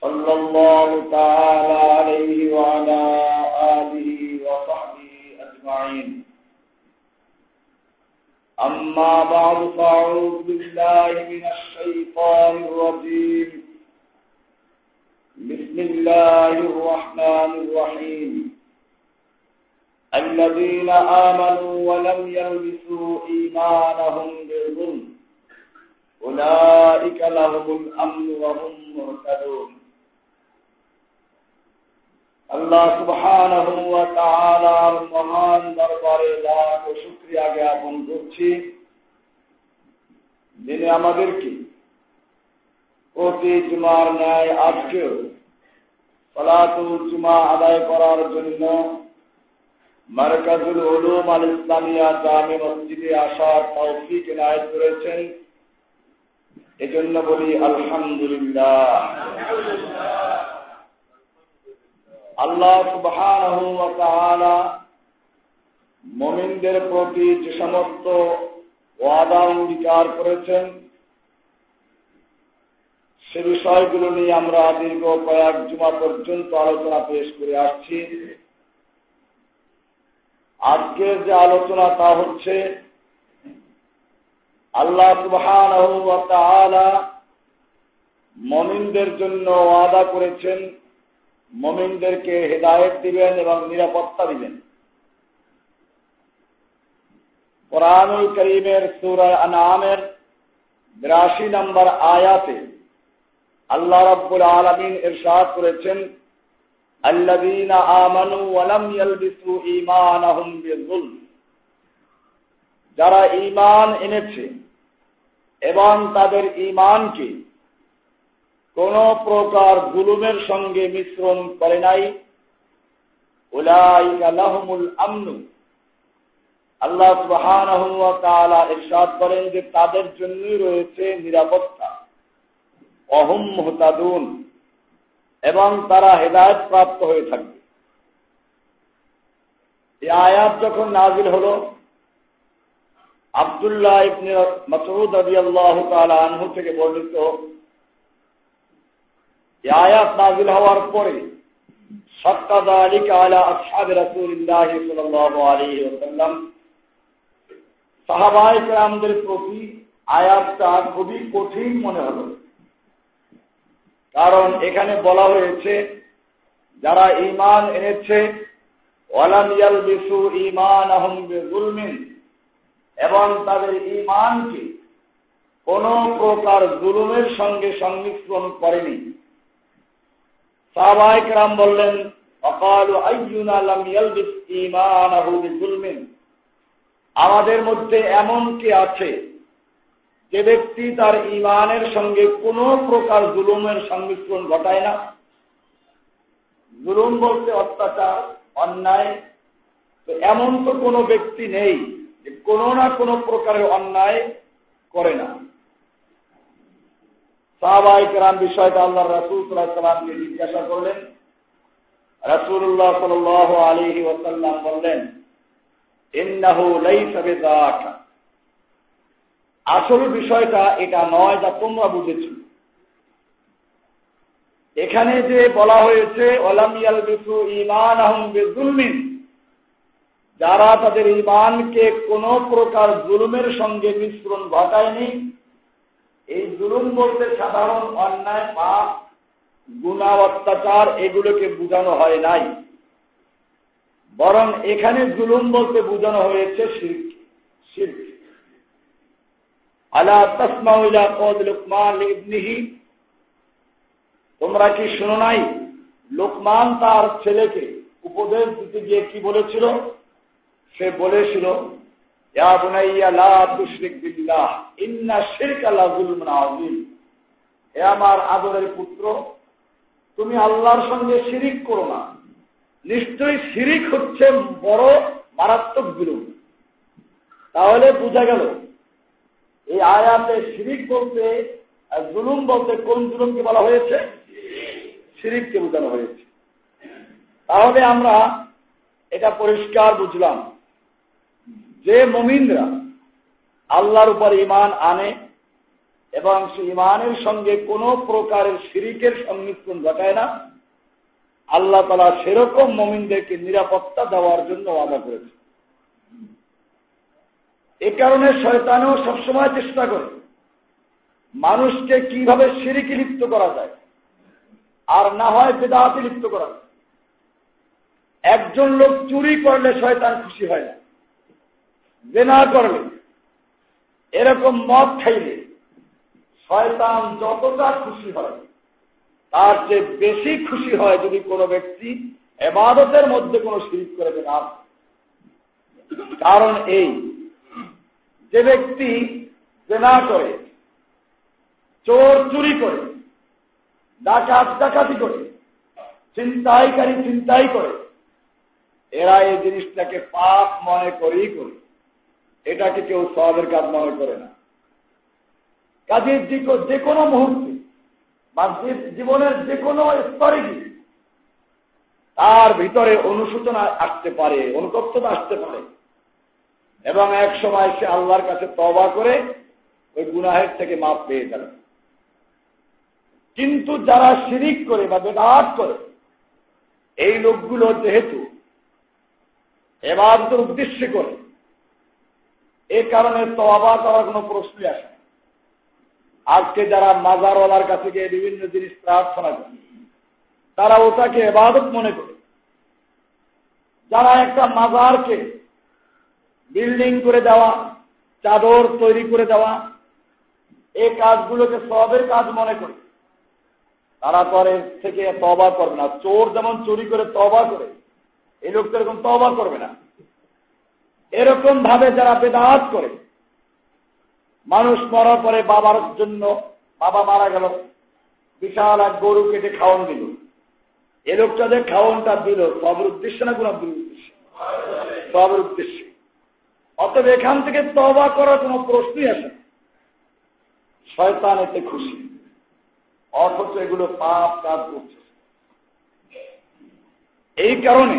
صلى الله تعالى عليه وعلى آله وصحبه أجمعين. أما بعد، فأعوذ بالله من الشيطان الرجيم. بسم الله الرحمن الرحيم. الذين آمنوا ولم يلبسوا إيمانهم بالظلم أولئك لهم الأمن وهم مهتدون. আল্লাহ তাআলার মহান দরবারে লাখ শুকরিয়া জ্ঞাপন করছি। যিনি আমাদেরকে প্রতি জুমার ন্যায় আজকেও সালাতুল জুমা আদায় করার জন্য মার্কাজুল উলুম আল ইসলামিয়া জামে মসজিদে আসার তৌফিক এনায়েত করেছেন। এজন্য বলি আলহামদুলিল্লাহ। আল্লাহ মুমিনদের প্রতি যে সমস্ত ওয়াদা অঙ্গীকার করেছেন, সে বিষয়গুলো নিয়ে আমরা দীর্ঘ কয়েক জুমা পর্যন্ত আলোচনা পেশ করে আসছি। আজকের যে আলোচনা তা হচ্ছে আল্লাহ তাআলা মুমিনদের জন্য ওয়াদা করেছেন মমিনদেরকে হেদায়ত দিবেন এবং নিরাপত্তা দিবেন কোরআনুল করিমের সুরায় আনামের বিরাশি নম্বর আয়াতে আল্লাহ রব্বুল আলমিন ইরশাদ করেছেন الذين آمنوا ولم يلبسوا إيمانهم بالظلم যারা ঈমান এনেছে এবং তাদের ঈমানকে কোন প্রকার জুলুমের সঙ্গে মিশ্রণ করে নাই। আল্লাহ ইরশাদ করেন যে তাদের জন্যই রয়েছে নিরাপত্তা। অহুম মুহতাদুন। এবং তারা হেদায়েত প্রাপ্ত হয়ে থাকবে। এই আয়াত যখন নাজিল হলো, আব্দুল্লাহ ইবনে মাসউদ রাদিয়াল্লাহু তাআলা আনহু থেকে বর্ণিত আয়াত নাজিল হওয়ার পরে প্রতি আয়াতটা খুবই কঠিন মনে হলো। কারণ এখানে বলা হয়েছে, যারা ইমান এনেছে, ওয়ালাম ইয়ালবিসু ঈমানাহুম বিযুলমিন, এবং তাদের ঈমানকে কোন প্রকার জুলুমের সঙ্গে সংমিশ্রণ করেনি। সাহাবাহাম বললেন, অকাল আমাদের মধ্যে এমন কে আছে যে ব্যক্তি তার ইমানের সঙ্গে কোন প্রকার জুলুমের সংমিশ্রণ ঘটায় না? জুলুম বলতে অত্যাচার, অন্যায়। তো এমন তো কোনো ব্যক্তি নেই যে কোনো না কোনো প্রকারের অন্যায় করে না। সাহাবাহিক রাম বিষয়টা আল্লাহ রাসুল সাল্লামকে জিজ্ঞাসা করলেন। রাসুল্লাহ সাল আলিহি ওসাল্লাম বললেন আসল বিষয়টা এটা নয় যা তোমরা বুঝেছ। এখানে যে বলা হয়েছে ওলামিয়াল বিসু ইমান আহম যারা তাদের ইমানকে কোন প্রকার জুলুমের সঙ্গে মিশ্রণ ঘটায়নি এই জুলুম বলতে সাধারণ অন্যায়, পাপ গুণা অত্যাচার, এগুলোকে বোঝানো হয় নাই। বরং এখানে জুলুম বলতে বোঝানো হয়েছে আলা তসমাউলা কদ লোকমান ইবনিহি। তোমরা কি শোনো নাই? লোকমান তার ছেলেকে উপদেশ দিতে গিয়ে কি বলেছিল? সে বলেছিল ইয়া বুনাইয়া, লা তুশরিক বিল্লাহ, ইন্না শিরকা লাযুলমুন আযীম। হে আমার আদরের পুত্র, তুমি আল্লাহর সঙ্গে শিরিক করো না। নিশ্চয়ই শিরিক হচ্ছে বড় মারাত্মক বিরোধ তাহলে বোঝা গেল, এই আয়াতে শিরিক বলতে জুলুম বলতে কোন জুলুমকে বলা হয়েছে? শিরিককে বোঝানো হয়েছে। তাহলে আমরা এটা পরিষ্কার বুঝলাম। যে মমিনরা আল্লাহর উপর ইমান আনে এবং সে ইমানের সঙ্গে কোনো প্রকারের শিরিকের সংমিশ্রণ ঘটায় না, আল্লাহ তালা সেরকম মমিনদেরকে নিরাপত্তা দেওয়ার জন্য ওয়াদা করেছে এ কারণে শয়তানেও সবসময় চেষ্টা করে মানুষকে কীভাবে সিরিকি লিপ্ত করা যায় আর না হয় বেদাহাতে লিপ্ত করা যায়। একজন লোক চুরি করলে শয়তান খুশি হয় না। জেনা করলে, এরকম মদ খাইলে শয়তান যতটা খুশি হয়, তার চেয়ে বেশি খুশি হয় যদি কোনো ব্যক্তি এবাদতের মধ্যে কোনো শিরিক করে দেন কারণ এই, যে ব্যক্তি জেনা করে, চোর চুরি করে, ডাকাত ডাকাতি করে চিন্তাইকারী চিন্তাই করে, এরা এই জিনিসটাকে পাপ মনে করেই করে। এটাকে কেউ সবের কাজ মনে করে না। কাজের যে কোনো মুহূর্তে বা জীবনের যে কোনো স্তরে তার ভিতরে অনুশোচনা আসতে পারে, অনুতপ্ততা আসতে পারে। এবং এক সময় সে আল্লাহর কাছে তবা করে ওই গুনাহের থেকে মাপ পেয়ে যাবে কিন্তু যারা শিরিক করে বা বেদাত করে, এই লোকগুলো যেহেতু এবাদতের উদ্দেশ্যে করে এ কারণে তবা করার কোনো প্রশ্নই আসে আজকে যারা মাজারওয়ালার কাছে গিয়ে বিভিন্ন জিনিস প্রার্থনা করে, তারা ওটাকে এবাদত মনে করে। যারা একটা মাজারকে বিল্ডিং করে দেওয়া, চাদর তৈরি করে দেওয়া এই কাজগুলোকে সবের কাজ মনে করে, তারা পরে থেকে তবা করবে না। চোর যেমন চুরি করে তবা করে এই লোকটা এরকম তবা করবে না। এরকম ভাবে যারা বেদাত করে, মানুষ মরার পরে বাবার জন্য বাবা মারা গেল, বিশাল এক গরু কেটে খাওয়ান দিল। এ লোকটা যে খাওয়ানটা দিল সবের উদ্দেশ্য না কোনো উদ্দেশ্য? সবের উদ্দেশ্যে অতএব এখান থেকে তবা করার কোনো প্রশ্নই আসে শয়তান এতে খুশি। অথচ এগুলো পাপ কাজ করছে। এই কারণে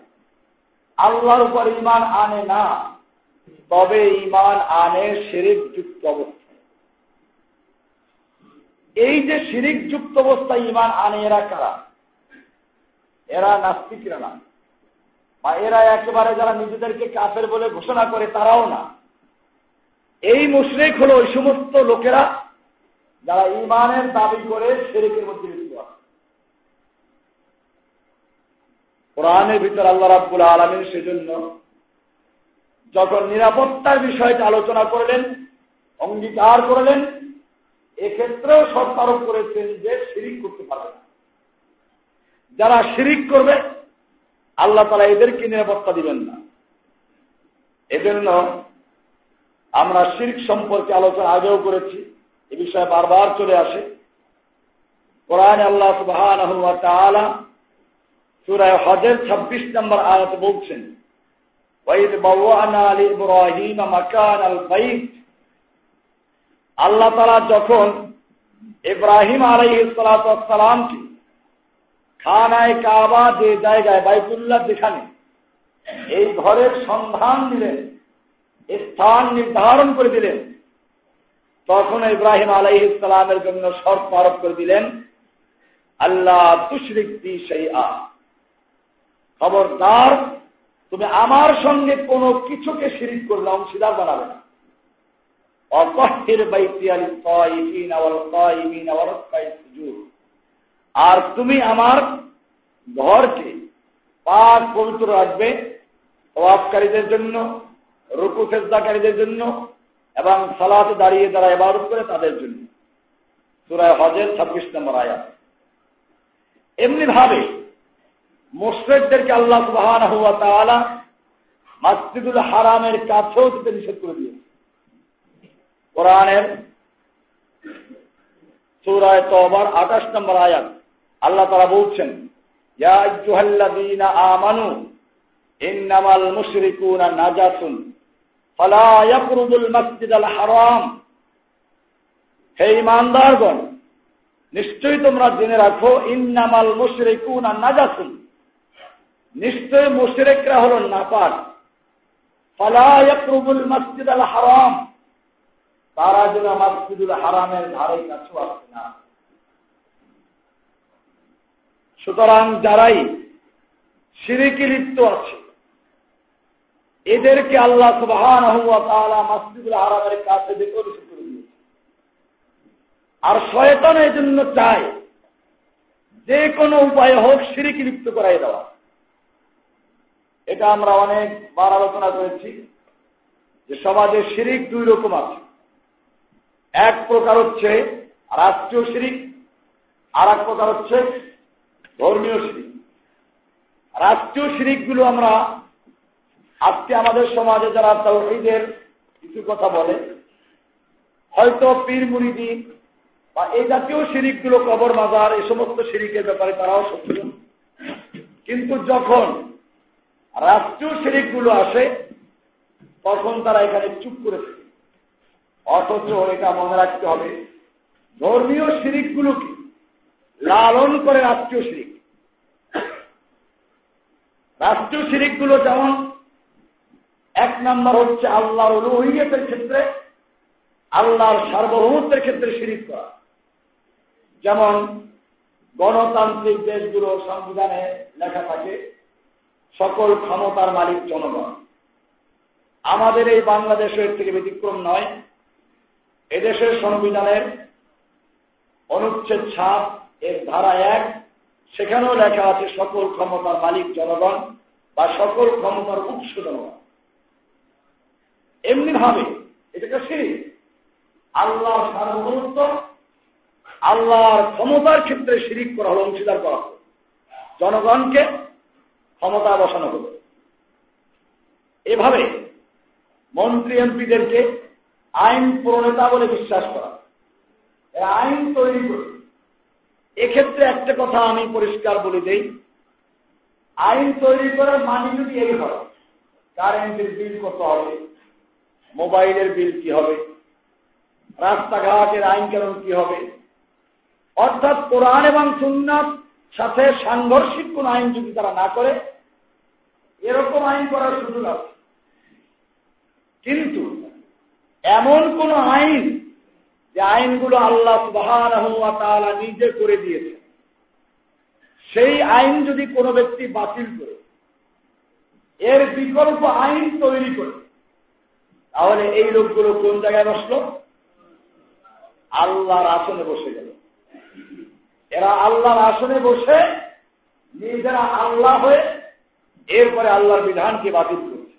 আল্লাহর উপর ঈমান আনে না, তবে ইমান আনে শিরিক যুক্ত অবস্থায়। এই যে শিরিক যুক্ত অবস্থায় ইমান আনে এরা কারা? এরা নাস্তিকরা না। বা এরা একেবারে যারা নিজেদেরকে কাফের বলে ঘোষণা করে তারাও না। এই মুশরিক হলো ওই সমস্ত লোকেরা যারা ইমানের দাবি করে শেরিকের মধ্যে লিপ্ত আছে কোরআনের ভিতর আল্লাহ রাব্বুল আলমীর সেজন্য যখন নিরাপত্তার বিষয়টা আলোচনা করলেন, অঙ্গীকার করলেন, এক্ষেত্রেও শর্ত আরোপ করেছেন যে শিরিক করতে পারবে যারা শিরিক করবে, আল্লাহ তালা এদেরকে নিরাপত্তা দিবেন না। এজন্য আমরা শিরিক সম্পর্কে আলোচনা আগেও করেছি, এ বিষয়ে বারবার চলে আসে। কোরআন আল্লাহ সুবাহ সুরায় হজের ছাব্বিশ নম্বর আয়াত বলছেন وَإِذْ بَوَّأْنَا لِإِبْرَاهِيمَ مَكَانَ الْبَيْتِ আল্লাহ তালা যখন ইব্রাহিম আলাইসালামকে খানায় কাবা যে জায়গায় বাইতুল্লাহ যেখানে এই ঘরের সন্ধান দিলেন স্থান নির্ধারণ করে দিলেন তখন ইব্রাহিম আলাই ইসলামের জন্য শর্ত আরোপ করে দিলেন আল্লাহ তুশরিক দি সেই আ খবরদার, তুমি আমার সঙ্গে কোনো কিছুকে শিরিক করলে, অংশীদার বানাবে না। আর তুমি আমার ঘরকে পাক পবিত্র রাখবে অভাবকারীদের জন্য, রুকু সেজদাকারীদের জন্য এবং সালাতে দাঁড়িয়ে যারা এবারত করে তাদের জন্য। সুরায় হজের ছাব্বিশ নম্বর আয়াত। এমনি ভাবে মোশ্রেকদেরকে আল্লাহ সুবাহান হুয়া তালা মাসজিদুল হারামের কাছেও দিতে নিষেধ করে দিয়েছে। কোরআনের সুরায় তবার আঠাশ নম্বর আয়াত আল্লাহ তারা বলছেন আমানু ইন্নামাল মুশরিকুনা নাজাসুন ফালা ইয়াকরুবুল মাসজিদাল হারাম। হে নিশ্চয়ই তোমরা জেনে রাখো, ইন্নামাল মুশরিকুনা নাজাসুন। নিশ্চয় মুশরিকরা হলো নাপাক। ফালা ইয়াকরুবুল মাসজিদাল হারাম। তারা যেন মাসজিদুল হারামের ধারে কাছেও আসছে না। সুতরাং যারাই সিরিকি লিপ্ত আছে, এদেরকে আল্লাহ সুবাহান মাসজিদুল হারামের কাছে দেখে করে দিয়েছে। আর শয়তন এই জন্য চায় যে কোনো উপায় হোক সিরিকি লিপ্ত করাই দেওয়া। এটা আমরা অনেক বার আলোচনা করেছি যে সমাজে শিরিক দুই রকম আছে। এক প্রকার হচ্ছে রাষ্ট্রীয় শিরিক আর এক প্রকার হচ্ছে ধর্মীয় শিরিক। রাষ্ট্রীয় শিরিকগুলো আমরা আজকে আমাদের সমাজে যারা তৌহিদের কিছু কথা বলে, হয়তো পীর মুরিদি বা এই জাতীয় শিরিকগুলো কবর মাজার এই সমস্ত শিরিকের ব্যাপারে তারাও সচেতন। কিন্তু যখন রাষ্ট্রীয় শিরিকগুলো আসে, তখন তারা এখানে চুপ করে থাকে। অথচ এটা মনে রাখতে হবে, ধর্মীয় শিরিকগুলোকে লালন করে রাষ্ট্রীয় শিরিক। রাষ্ট্রীয় শিরিকগুলো যেমন এক নম্বর হচ্ছে আল্লাহর রুহিয়তের ক্ষেত্রে, আল্লাহর সার্বভৌমত্বের ক্ষেত্রে শিরিক করা। যেমন গণতান্ত্রিক দেশগুলো সংবিধানে লেখা থাকে সকল ক্ষমতার মালিক জনগণ। আমাদের এই বাংলাদেশের থেকে ব্যতিক্রম নয়। এদেশের সংবিধানের অনুচ্ছেদ সাত এর ধারা এক, সেখানেও লেখা আছে সকল ক্ষমতার মালিক জনগণ বা সকল ক্ষমতার উৎস জনগণ। এমনি ভাবে এটাকে সেই আল্লাহর সার্বভৌমত্ব, আল্লাহর ক্ষমতার ক্ষেত্রে শিরিক করা হল, অংশীদার করা জনগণকে ক্ষমতা বসানো হল। এভাবে মন্ত্রী এমপিদেরকে আইন প্রণেতা বলে বিশ্বাস করা। আইন তৈরি করে। এক্ষেত্রে একটা কথা আমি পরিষ্কার বলে দেই। আইন তৈরি করার মানে যদি এই হয়, কারেন্টের বিল কত হবে? মোবাইলের বিল কি হবে? রাস্তাঘাটের আইন কেমন কি হবে? অর্থাৎ কোরআন এবং সুন্নাত সাথে সাংঘর্ষিক কোন আইন যদি তারা না করে, এরকম আইন করার সুযোগ আছে। কিন্তু এমন কোন আইন যে আইনগুলো আল্লাহ সুবাহ নিজে করে দিয়েছে সেই আইন যদি কোনো ব্যক্তি বাতিল করে, এর বিকল্প আইন তৈরি করে, তাহলে এই লোকগুলো কোন জায়গায় বসল? আল্লাহর আসনে বসে গেল। এরা আল্লাহর আসনে বসে নিজেরা আল্লাহ হয়ে এরপরে আল্লাহর বিধানকে বাতিল করছে।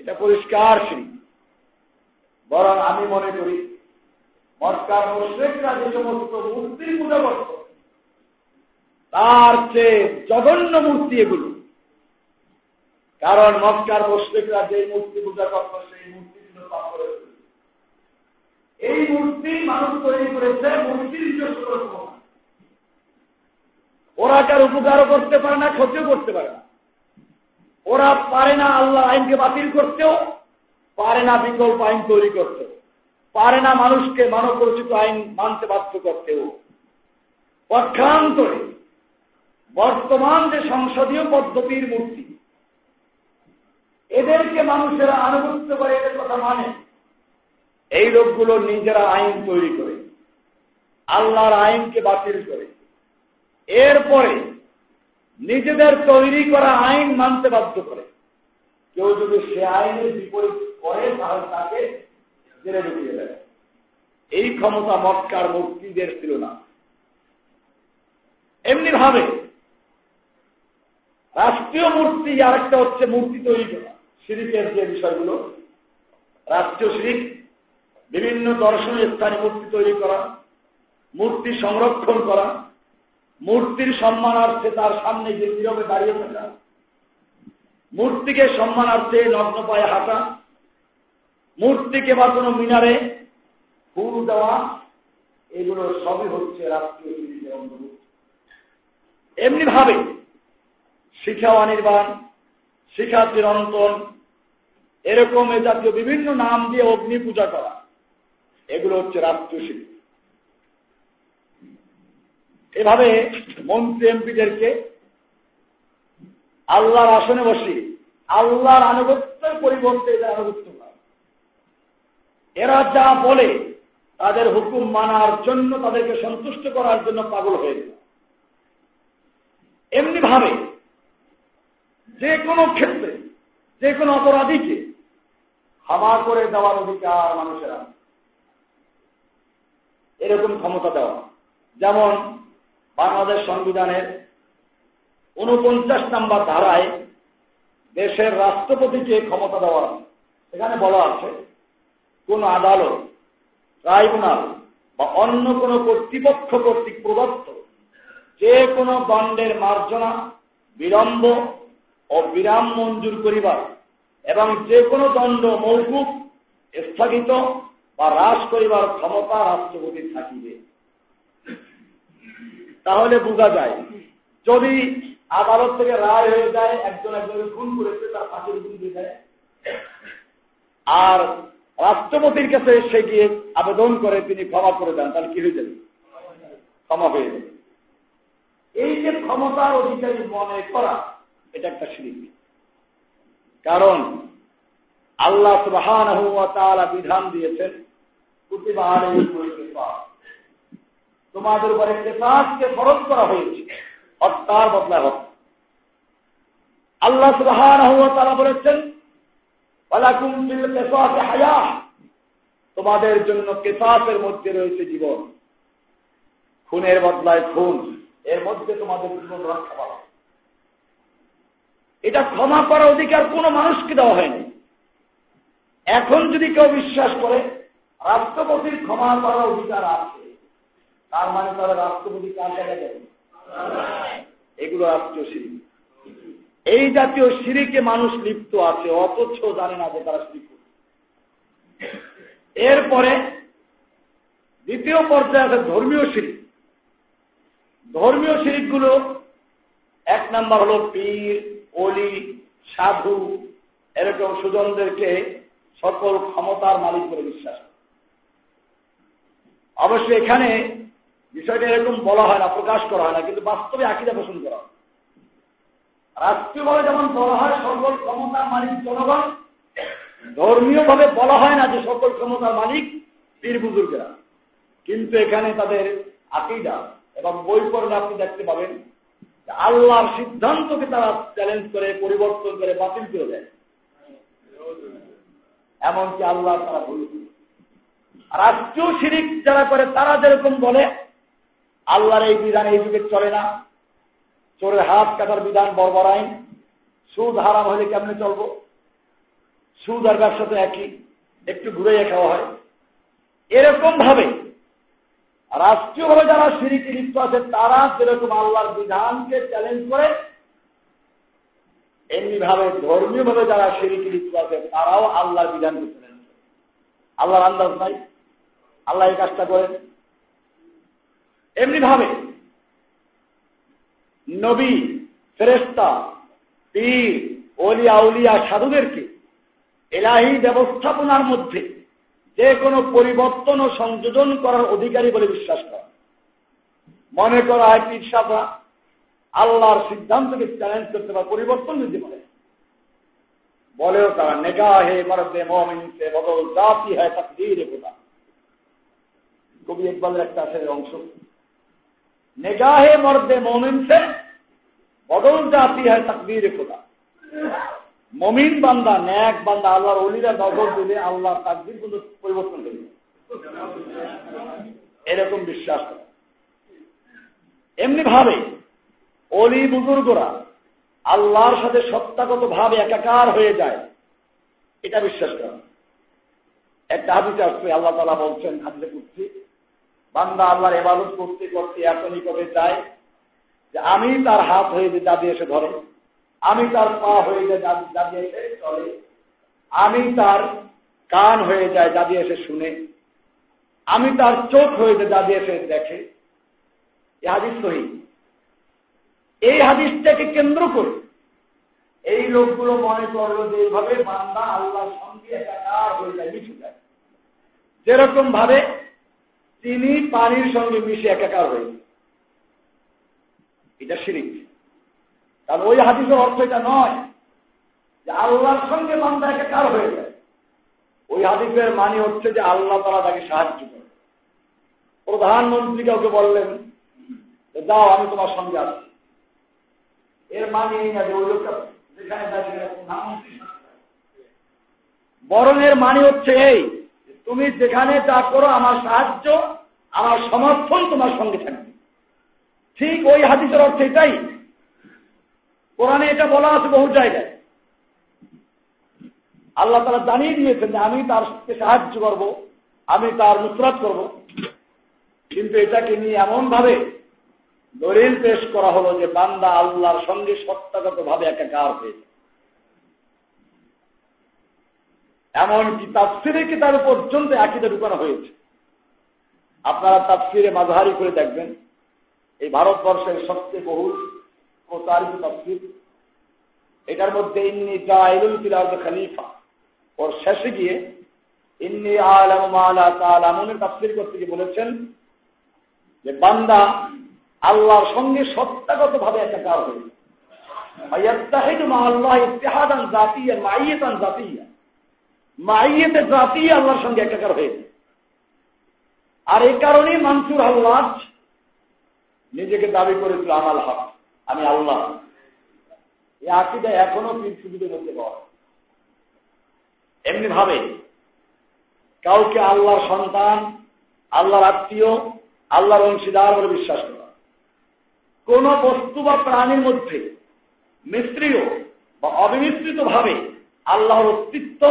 এটা পরিষ্কার শিল্প বরং আমি মনে করি, মক্কার মুশ্রিকরা যে সমস্ত মূর্তির পূজা করত, তার চেয়ে জঘন্য মূর্তি এগুলো। কারণ মক্কার মুশ্রিকরা যে মূর্তি পূজা করত, সেই মূর্তি এই মূর্তি মানুষ তৈরি করেছে, মূর্তির নিজস্ব ওরা কার উপকারও করতে পারে না, ক্ষতিও করতে পারে না। ওরা পারে না আল্লাহ আইনকে বাতিল করতেও, পারে না বিকল্প আইন তৈরি করতে পারে না মানুষকে মানব পরিচিত আইন মানতে বাধ্য করতেও। পক্ষান্তরে বর্তমান যে সংসদীয় পদ্ধতির মূর্তি, এদেরকে মানুষেরা আনুগত্য করে, এদের কথা মানে। এই লোকগুলো নিজেরা আইন তৈরি করে, আল্লাহর আইনকে বাতিল করে। এরপরে নিজেদের তৈরি করা আইন মানতে বাধ্য করে। কেউ যদি সে আইনের বিপরীত করে, তাহলে তাকে জেলে ঢুকিয়ে দেয়। এই ক্ষমতা মক্কার মুক্তিদের ছিল না। এমনি ভাবে রাষ্ট্রীয় মূর্তি, আরেকটা হচ্ছে মূর্তি তৈরি করা সিরিকের যে বিষয়গুলো, রাষ্ট্রীয় সিরিক বিভিন্ন দর্শনীয় স্থানে মূর্তি তৈরি করা, মূর্তি সংরক্ষণ করা, মূর্তির সম্মানার্থে তার সামনে যে নীরবে দাঁড়িয়ে থাকা, মূর্তিকে সম্মানার্থে নগ্ন পায়ে হাঁটা, মূর্তিকে বা কোনো মিনারে ফুল দেওয়া, এগুলো সবই হচ্ছে রাষ্ট্রীয় সিরিজের অন্তর্ভুক্ত। এমনি ভাবে শিক্ষা অনির্বাণ শিক্ষা চিরন্তন এরকম এ জাতীয় বিভিন্ন নাম দিয়ে অগ্নি পূজা করা। এগুলো হচ্ছে রাষ্ট্রীয় শিল্প এভাবে মন্ত্রী, এমপিদেরকে আল্লাহর আসনে বসিয়ে, আল্লাহর আনুগত্যের পরিবর্তে এদের আনুগত্য এরা যা বলে, তাদের হুকুম মানার জন্য তাদেরকে সন্তুষ্ট করার জন্য পাগল হয়ে যায়। এমনি ভাবে যে কোনো ক্ষেত্রে, যে কোনো অপরাধীকে ক্ষমা করে দেওয়ার অধিকার মানুষেরা এরকম ক্ষমতা দেওয়া যেমন বাংলাদেশ সংবিধানের উনপঞ্চাশ নাম্বার ধারায় দেশের রাষ্ট্রপতিকে ক্ষমতা দেওয়া এখানে বলা আছে, কোন আদালত, ট্রাইব্যুনাল বা অন্য কোনো কর্তৃপক্ষ কর্তৃক প্রদত্ত যে কোনো দণ্ডের মার্জনা, বিলম্ব ও বিরাম মঞ্জুর করিবার এবং যে কোনো দণ্ড মৌকুব স্থগিত বা হ্রাস করিবার ক্ষমতা রাষ্ট্রপতির থাকিবে। তাহলে বোঝা যায়, যদি আদালত থেকে রায় হয়ে যায়, একজন একজনের খুন করেছে, তার ফাঁসির হুকুম দিয়ে দেয়। আর রাষ্ট্রপতির কাছে সে গিয়ে আবেদন করে, তিনি ক্ষমা করে দেন, তাহলে কি হয়ে যাবে? ক্ষমা হয়ে যাবে। এই যে ক্ষমতার অধিকারী মনে করা, এটা একটা শিল্প কারণ আল্লাহ সুবাহান বিধান দিয়েছেন তোমাদের উপরে কেসাসকে ফরজ করা হয়েছে। হত্যার বদলা হত্যা আল্লাহ সুবাহান বলেছেন হায়া। তোমাদের জন্য কেসাসের মধ্যে রয়েছে জীবন। খুনের বদলায় খুন, এর মধ্যে তোমাদের জীবন রক্ষা পাওয়া এটা ক্ষমা করার অধিকার কোনো মানুষকে দেওয়া হয়নি। এখন যদি কেউ বিশ্বাস করে রাষ্ট্রপতির ক্ষমা করার অধিকার আছে। তার মানে তারা রাষ্ট্রপতি কার জায়গায় যাবে? এগুলো রাষ্ট্রীয় সিঁড়ি এই জাতীয় সিঁড়িকে মানুষ লিপ্ত আছে, অথচ জানে না যে তারা সিঁড়ি এরপরে দ্বিতীয় পর্যায়ে আছে ধর্মীয় সিঁড়ি ধর্মীয় সিঁড়িগুলো এক নাম্বার হল পীর অলি সাধু, এরকম সুজনদেরকে সকল ক্ষমতার মালিক করে বিশ্বাস অবশ্য এখানে বিষয়টা এরকম বলা হয় না, প্রকাশ করা হয় না, কিন্তু বাস্তবে আকিদা পোষণ করা হয়। রাষ্ট্রীয়ভাবে যেমন বলা হয়, সকল ক্ষমতার মালিক জনগণ ধর্মীয় ভাবে বলা হয় না যে সকল ক্ষমতার মালিক পীর বুজুর্গেরা। কিন্তু এখানে তাদের আকিদা এবং বই পড়লে আপনি দেখতে পাবেন আল্লাহর সিদ্ধান্তকে তারা চ্যালেঞ্জ করে, পরিবর্তন করে, বাতিল করে দেয়। এমনকি আল্লাহ তারা ভুল রাষ্ট্রীয় শিরিক যারা করে, তারা যেরকম বলে, আল্লাহর এই বিধান এই যুগে চলে না। চোরের হাত কাটার বিধান বর্বর আইন সুদ হারাম হলে কেমনে চলব? সুদ আর ব্যবসা তো একই, একটু ঘুরে খাওয়া হয়। এরকম ভাবে, রাষ্ট্রীয়ভাবে যারা সিঁড়িতে লিপ্ত আছে, তারা যেরকম আল্লাহর বিধানকে চ্যালেঞ্জ করে এমনি ভাবে ধর্মীয় ভাবে যারা সিঁড়িতে লিপ্ত আছে, তারাও আল্লাহর বিধানকে চ্যালেঞ্জ করে। আল্লাহর আন্দাজ নাই। আল্লাহ এই কাজটা করেন। এমনি ভাবে নবী ফেরেস্তা পীর অলিয়া উলিয়া, সাধুদেরকে এলাহি ব্যবস্থাপনার মধ্যে যে কোনো পরিবর্তন ও সংযোজন করার অধিকারী বলে বিশ্বাস করা। মনে করা হয় পিসাবরা আল্লাহর সিদ্ধান্তকে চ্যালেঞ্জ করতে পারে পরিবর্তন দিতে পারে। বলেও তারা নেগাহে মরদে মমিনসে বদল জাতি হয় তাকদীর কবি ইকবালের একটা আছে অংশ। নেগাহে মর্দে মোমিনসে বদল জাতি হয় তাকদীর খোদা। মমিন বান্দা, ন্যাক বান্দা, আল্লাহর অলিরা নজর দিলে আল্লাহ তাকদির কিন্তু পরিবর্তন করবে এরকম বিশ্বাস করে। এমনি ভাবে অলি বুজুর্গরা আল্লাহর সাথে সত্তাগত ভাবে একাকার হয়ে যায়, এটা বিশ্বাস করা। একটা হাদিসে আসছে, আল্লাহ তালা বলছেন, হাদিসে করছি বান্দা আল্লাহর এবাদত করতে করতে এত নিকটে যায় যে আমি তার হাত হয়ে যে দাদি এসে ধরে, আমি তার পা হয়ে যায় দাদি এসে চলে, আমি তার কান হয়ে যায় দাদি এসে শুনে, আমি তার চোখ হয়ে যায় দাদি এসে দেখে। এ হাদিস সহি। এই হাদিসটাকে কেন্দ্র করে এই লোকগুলো মনে করল যে এইভাবে বান্দা আল্লাহর সঙ্গে একাকার হয়ে যায়, মিশে যায়। যেরকম ভাবে তিনি পানির সঙ্গে মিশে একাকার হয়ে এটা শিরিক। কারণ ওই হাদিসের অর্থ এটা নয় যে আল্লাহর সঙ্গে বান্দা একাকার হয়ে যায়। ওই হাদিসের মানে হচ্ছে যে আল্লাহ তারা তাকে সাহায্য করে। প্রধানমন্ত্রী কাউকে বললেন যাও আমি তোমার সঙ্গে আসছি এর মানে যেখানে বরং এর মানে হচ্ছে এই তুমি যেখানে যা করো, আমার সাহায্য, আমার সমর্থন তোমার সঙ্গে থাকবে। ঠিক ওই হাদিসের অর্থ এটাই। কোরআনে এটা বলা আছে বহু জায়গায়। আল্লাহ তারা জানিয়ে দিয়েছেন যে আমি তার সাহায্য করব, আমি তার নুসরাত করব। কিন্তু এটাকে নিয়ে এমন ভাবে দলিল পেশ করা হলো যে বান্দা আল্লাহর সঙ্গে সত্তাগত ভাবে একাকার হয়েছে এমনকি তাফসিরে কিতাবে পর্যন্ত একইটা ঢুকানো হয়েছে। আপনারা তাফসিরে মাঝহারি করে দেখবেন, এই ভারতবর্ষের সবচেয়ে বহুল প্রচারিত তাফসির। এটার মধ্যে ইন্নি জাইলুল ফিলাল খালিফা। ওর শেষে গিয়ে ইন্নি আলম আলা তালামুনের তাফসির করতে গিয়ে বলেছেন যে, বান্দা আল্লাহর সঙ্গে সত্তাগত ভাবে একাকার হয়ে আল্লাহ ইতিহাদান জাতিয়া মাইয়েতান জাতিয়া মাইয়েতে জাতি আল্লাহর সঙ্গে একাকার হয়ে আর এই কারণেই মানসুর আল্লাহ নিজেকে দাবি করেছিল, আমাল হক, আমি আল্লাহ। এই আকিদা এখনও পৃথিবীতে মধ্যে পাওয়া এমনি ভাবে কাউকে আল্লাহর সন্তান, আল্লাহর আত্মীয়, আল্লাহর অংশীদার বলে বিশ্বাস করা কোন বস্তু বা প্রাণীর মধ্যে মিশ্রীয় বা অবিমিশ্রিত ভাবে আল্লাহর অস্তিত্ব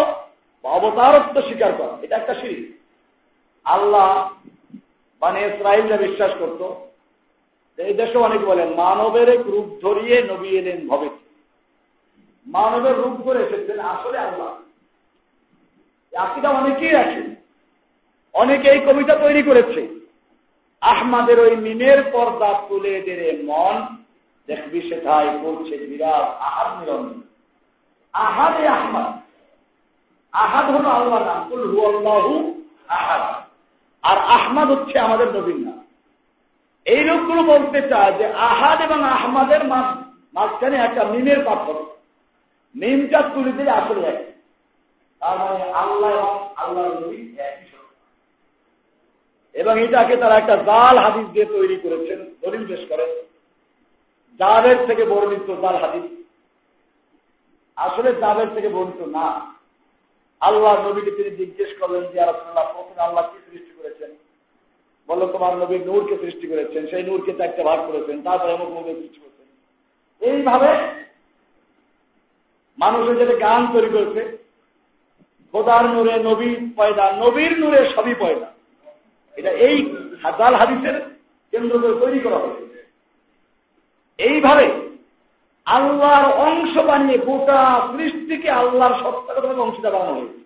অবতারত্ব স্বীকার করা, এটা একটা সিঁড়ি। আল্লাহ মানে ইসরায়েলরা বিশ্বাস করত এই দেশে অনেক বলেন, মানবের এক রূপ ধরিয়ে নবী এলেন ভবে মানবের রূপ ধরে এসেছেন আসলে আল্লাহ। আকিদা অনেকেই আছে অনেকে এই কবিতা তৈরি করেছে। আহমাদের ওই মিমের পর্দা তুলে দেরে মন দেখবি সেটাই করছে বিরাট আহাদ নিরঞ্জন আহাদে আহমাদ। আহাদ হল আল্লাহ নাম। কুল হু আল্লাহু আহাদ। আর আহমাদ হচ্ছে আমাদের নবীন নাম। এই লোকগুলো বলতে চায় যে আহাদ এবং আহমাদের মাঝখানে একটা মিমের পার্থক্য। মিমটা তুলে দিলে আসলে এক। তার মানে আল্লাহ আল্লাহ নবী একই এবং এটাকে তারা একটা জাল হাদিস দিয়ে তৈরি করেছেন, দলিল পেশ করে। জাবের থেকে বর্ণিত জাল হাদিস। আসলে জাবের থেকে বর্ণিত না। আল্লাহ নবীকে তিনি জিজ্ঞেস করলেন যে আল্লাহ প্রথমে আল্লাহ কি সৃষ্টি করেছেন? বলল, তোমার নবী নূরকে সৃষ্টি করেছেন, সেই নূরকে একটা ভাগ করেছেন, তারপরে অমুক নবী সৃষ্টি করেছেন। এইভাবে মানুষের যেটা গান তৈরি করেছে, খোদার নূরে নবী পয়দা, নবীর নূরে সবই পয়দা। এটা এই হাজাল হাদিসের কেন্দ্র তৈরি করা হয়েছে। এইভাবে আল্লাহর অংশ বানিয়ে গোটা সৃষ্টিকে আল্লাহর সত্তাগত অংশটা বানানো হয়েছে।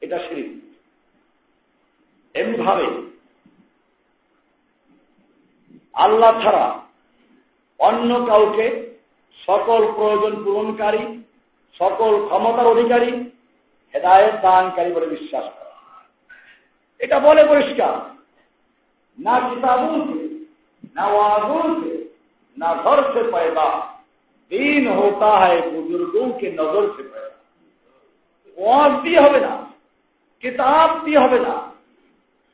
এটা সেই এমনি ভাবে আল্লাহ ছাড়া অন্য কাউকে সকল প্রয়োজন পূরণকারী, সকল ক্ষমতার অধিকারী হেদায়ত দানকারী বলে বিশ্বাস করা এটা বলে পরিষ্কার। না কিতাবুন না ওয়াজুন না ঘর সে पैदा দিন होता है बुजुर्गों के नजर से पैदा ওয়াজ দিয়ে হবে না কিতাব দিয়ে হবে না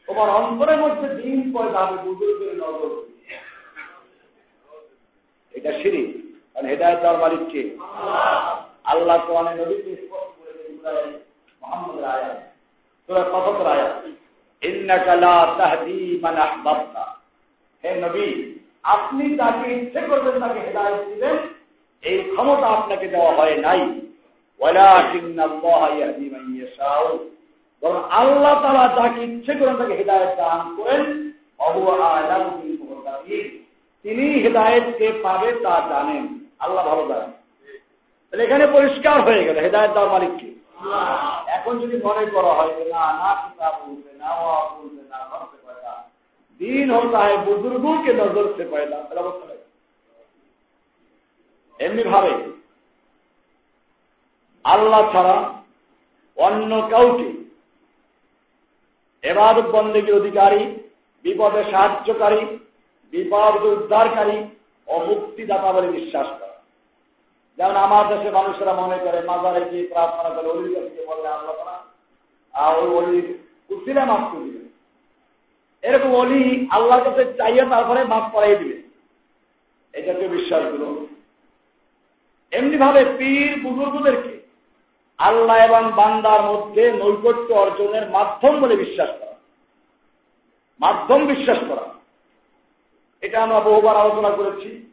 তোমার অন্তরের মধ্যে দিন পয়দা হবে বুজুর্গের নজর এটা সিঁড়ি কারণ হেদায়ত দেওয়ার মালিক কে আল্লাহ কোরআনে নবী মোহাম্মদের আয়াত তোরা কতর আয়াত ইন্নাকা লা তাহদি মান আহবাবতা হে নবী আপনি যাকে ইচ্ছে করবেন তাকে হেদায়ত দিবেন এই ক্ষমতা আপনাকে দেওয়া হয় নাই। আল্লাহ তারা যাকে ইচ্ছে করেন তাকে হৃদায়ত দান করেন। তিনি হৃদায়তকে পাবে তা জানেন। আল্লাহ ভালো জানেন। তাহলে এখানে পরিষ্কার হয়ে গেল। হৃদায়ত দেওয়ার মালিককে এখন যদি মনে করা হয় না না কিতাব বলবে না ওয়া বলবে না দিন হতা হয় বুজুর্গকে নজর সে পয়দা তাহলে অবস্থা এমনি ভাবে আল্লাহ ছাড়া অন্য কাউকে এবাদত বন্দেগীর অধিকারী, বিপদে সাহায্যকারী, বিপদ উদ্ধারকারী ও মুক্তিদাতা বলে বিশ্বাস করা। যেমন আমার দেশে মানুষেরা মনে করে, মাজারে গিয়ে প্রার্থনা করে, অলির কাছে বললে আল্লাহ তারা আর ওই অলির উচিলে মাফ করে দিবে এরকম অলি আল্লাহর কাছে চাইয়ে তারপরে মাফ করাই দিবে এটাকে বিশ্বাস করো এমনি ভাবে পীর বুজুর্গদেরকে আল্লাহ এবং বান্দার মধ্যে নৈকট্য অর্জনের মাধ্যম বলে বিশ্বাস করা। মাধ্যম বিশ্বাস করা। এটা আমরা বহুবার আলোচনা করেছি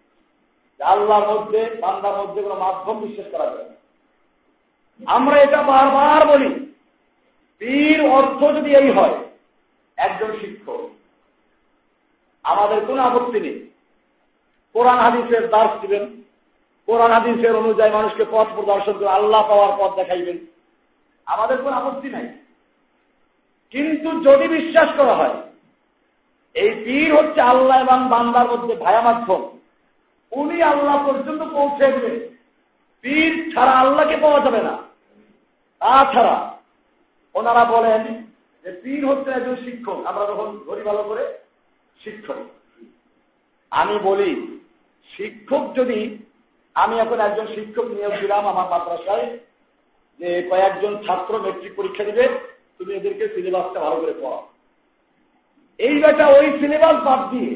আল্লাহর মধ্যে, বান্দার মধ্যে কোনো মাধ্যম বিশ্বাস করা যায় আমরা এটা বারবার বলি, পীর অর্থ যদি এই হয়, একজন শিক্ষক, আমাদের কোনো আপত্তি নেই। কোরআন হাদিসের দাস দিবেন। কোরআন, হাদিসের অনুযায়ী মানুষকে পথ প্রদর্শন করে আল্লাহ পাওয়ার পথ দেখাইবেন। আমাদের কোনো আপত্তি নাই। কিন্তু যদি বিশ্বাস করা হয়, এই পীর হচ্ছে আল্লাহ এবং বান্দার মধ্যে ভায়া মাধ্যম। উনি আল্লাহ পর্যন্ত পৌঁছে দেবেন পীর ছাড়া আল্লাহকে পাওয়া যাবে না। তাছাড়া ওনারা বলেন যে পীর হচ্ছে একজন শিক্ষক। আমরা যখন ধরি ভালো করে শিক্ষক। আমি বলি, শিক্ষক যদি আমি এখন একজন শিক্ষক নিয়োগ দিলাম আমার মাদ্রাসায়, যে কয়েকজন ছাত্র মেট্রিক পরীক্ষা দিবে, তুমি এদেরকে সিলেবাসটা ভালো করে পড়াও। এই বেটা ওই সিলেবাস বাদ দিয়ে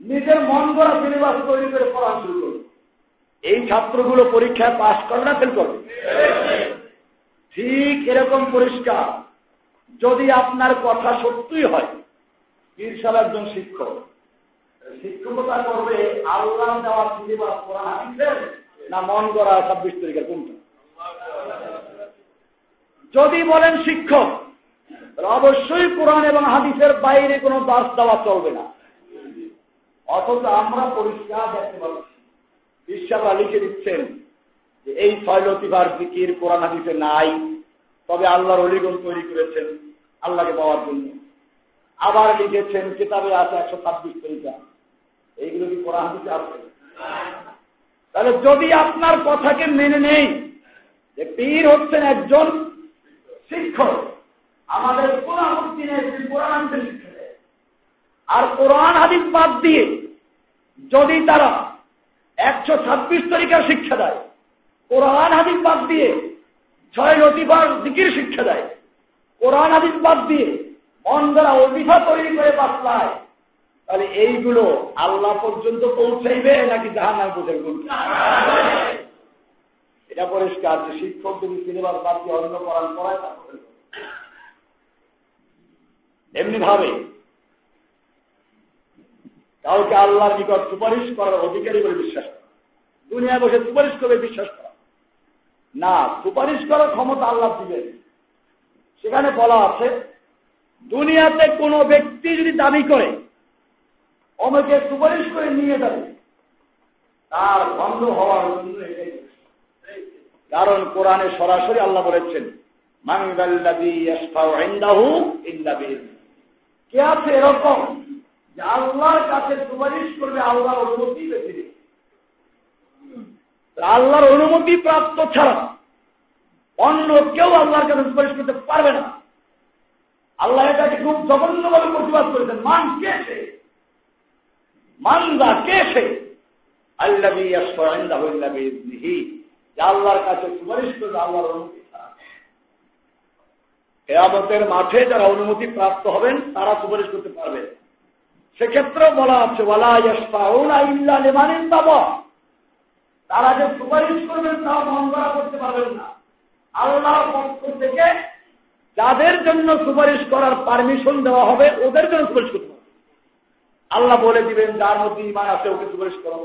নিজের মন করা সিলেবাস তৈরি করে পড়া শুরু করবে এই ছাত্রগুলো পরীক্ষায় পাশ করবে না ফেল করবে ঠিক এরকম পরিষ্কার। যদি আপনার কথা সত্যই হয় সাহেব একজন শিক্ষক শিক্ষকতা করবে, আল্লাহ দেওয়া সিলেবাস পড়া হাদিসের না মন করা ছাব্বিশ তারিখের কোনটা যদি বলেন শিক্ষক অবশ্যই কোরআন এবং হাদিসের বাইরে কোনো দাস দেওয়া চলবে না। অথচ আমরা পরিষ্কার দেখতে পাচ্ছি লিখে দিচ্ছেন যে এই ছয় লতিফার জিকির কোরআন হাদিসে নাই, তবে আল্লাহর অলিগণ তৈরি করেছেন, আল্লাহকে পাওয়ার জন্য। আবার লিখেছেন, কিতাবে আছে একশো ছাব্বিশ তরিকা এইগুলো কি কোরআন হাদিসে আছে? তাহলে যদি আপনার কথাকে মেনে নেই যে পীর হচ্ছেন একজন শিক্ষক, আমাদের কোরআন শিক্ষা দেয়, আর কোরআন হাদিস বাদ দিয়ে যদি তারা একশো ছাব্বিশ তরিকার শিক্ষা দেয়, কোরআন হাদিস বাদ দিয়ে ছয় লতিফার দিকির শিক্ষা দেয়, কোরআন হাদিস বাদ দিয়ে মন দ্বারা তৈরি করে বাতলায় তাহলে এইগুলো আল্লাহ পর্যন্ত পৌঁছাইবে নাকি জাহান্নার পৌঁছাইবে এটা পরিষ্কার যে শিক্ষক যদি সিলেবাস বাদ দিয়ে অন্য কোরআন পড়ায় তারপরে এমনি ভাবে কাউকে আল্লাহর নিকট সুপারিশ করার অধিকারী বলে বিশ্বাস করা। দুনিয়ায় বসে সুপারিশ করে বিশ্বাস করা। না, সুপারিশ করার ক্ষমতা আল্লাহ দিবেন। সেখানে বলা আছে, দুনিয়াতে কোনো ব্যক্তি যদি দাবি করে অনেকে সুপারিশ করে নিয়ে যাবে। তার বন্ধ হওয়ার জন্য কারণ কোরআনে সরাসরি আল্লাহ বলেছেন কে আছে এরকম? যে আল্লাহর কাছে সুপারিশ করবে আল্লাহর অনুমতি বেশি আল্লাহর অনুমতি প্রাপ্ত ছাড়া অন্য কেউ আল্লাহর কাছে সুপারিশ করতে পারবে না। আল্লাহ এটাকে খুব জঘন্যভাবে প্রতিবাদ করেছেন। মান কে মানদা কে সে? আল্লাহ আল্লাহর কাছে সুপারিশ আল্লাহর অনুমতি মাঠে যারা অনুমতি প্রাপ্ত হবেন, তারা সুপারিশ করতে পারবে। সেক্ষেত্রেও বলা আছে তারা যে সুপারিশ করবেন তাও মঙ্গলা করতে পারবেন না। আল্লাহর পক্ষ থেকে যাদের জন্য সুপারিশ করার পারমিশন দেওয়া হবে, ওদের জন্য সুপারিশ করতে আল্লাহ বলে দিবেন, যার মধ্যে ইমান আছে ওকে সুপারিশ করো।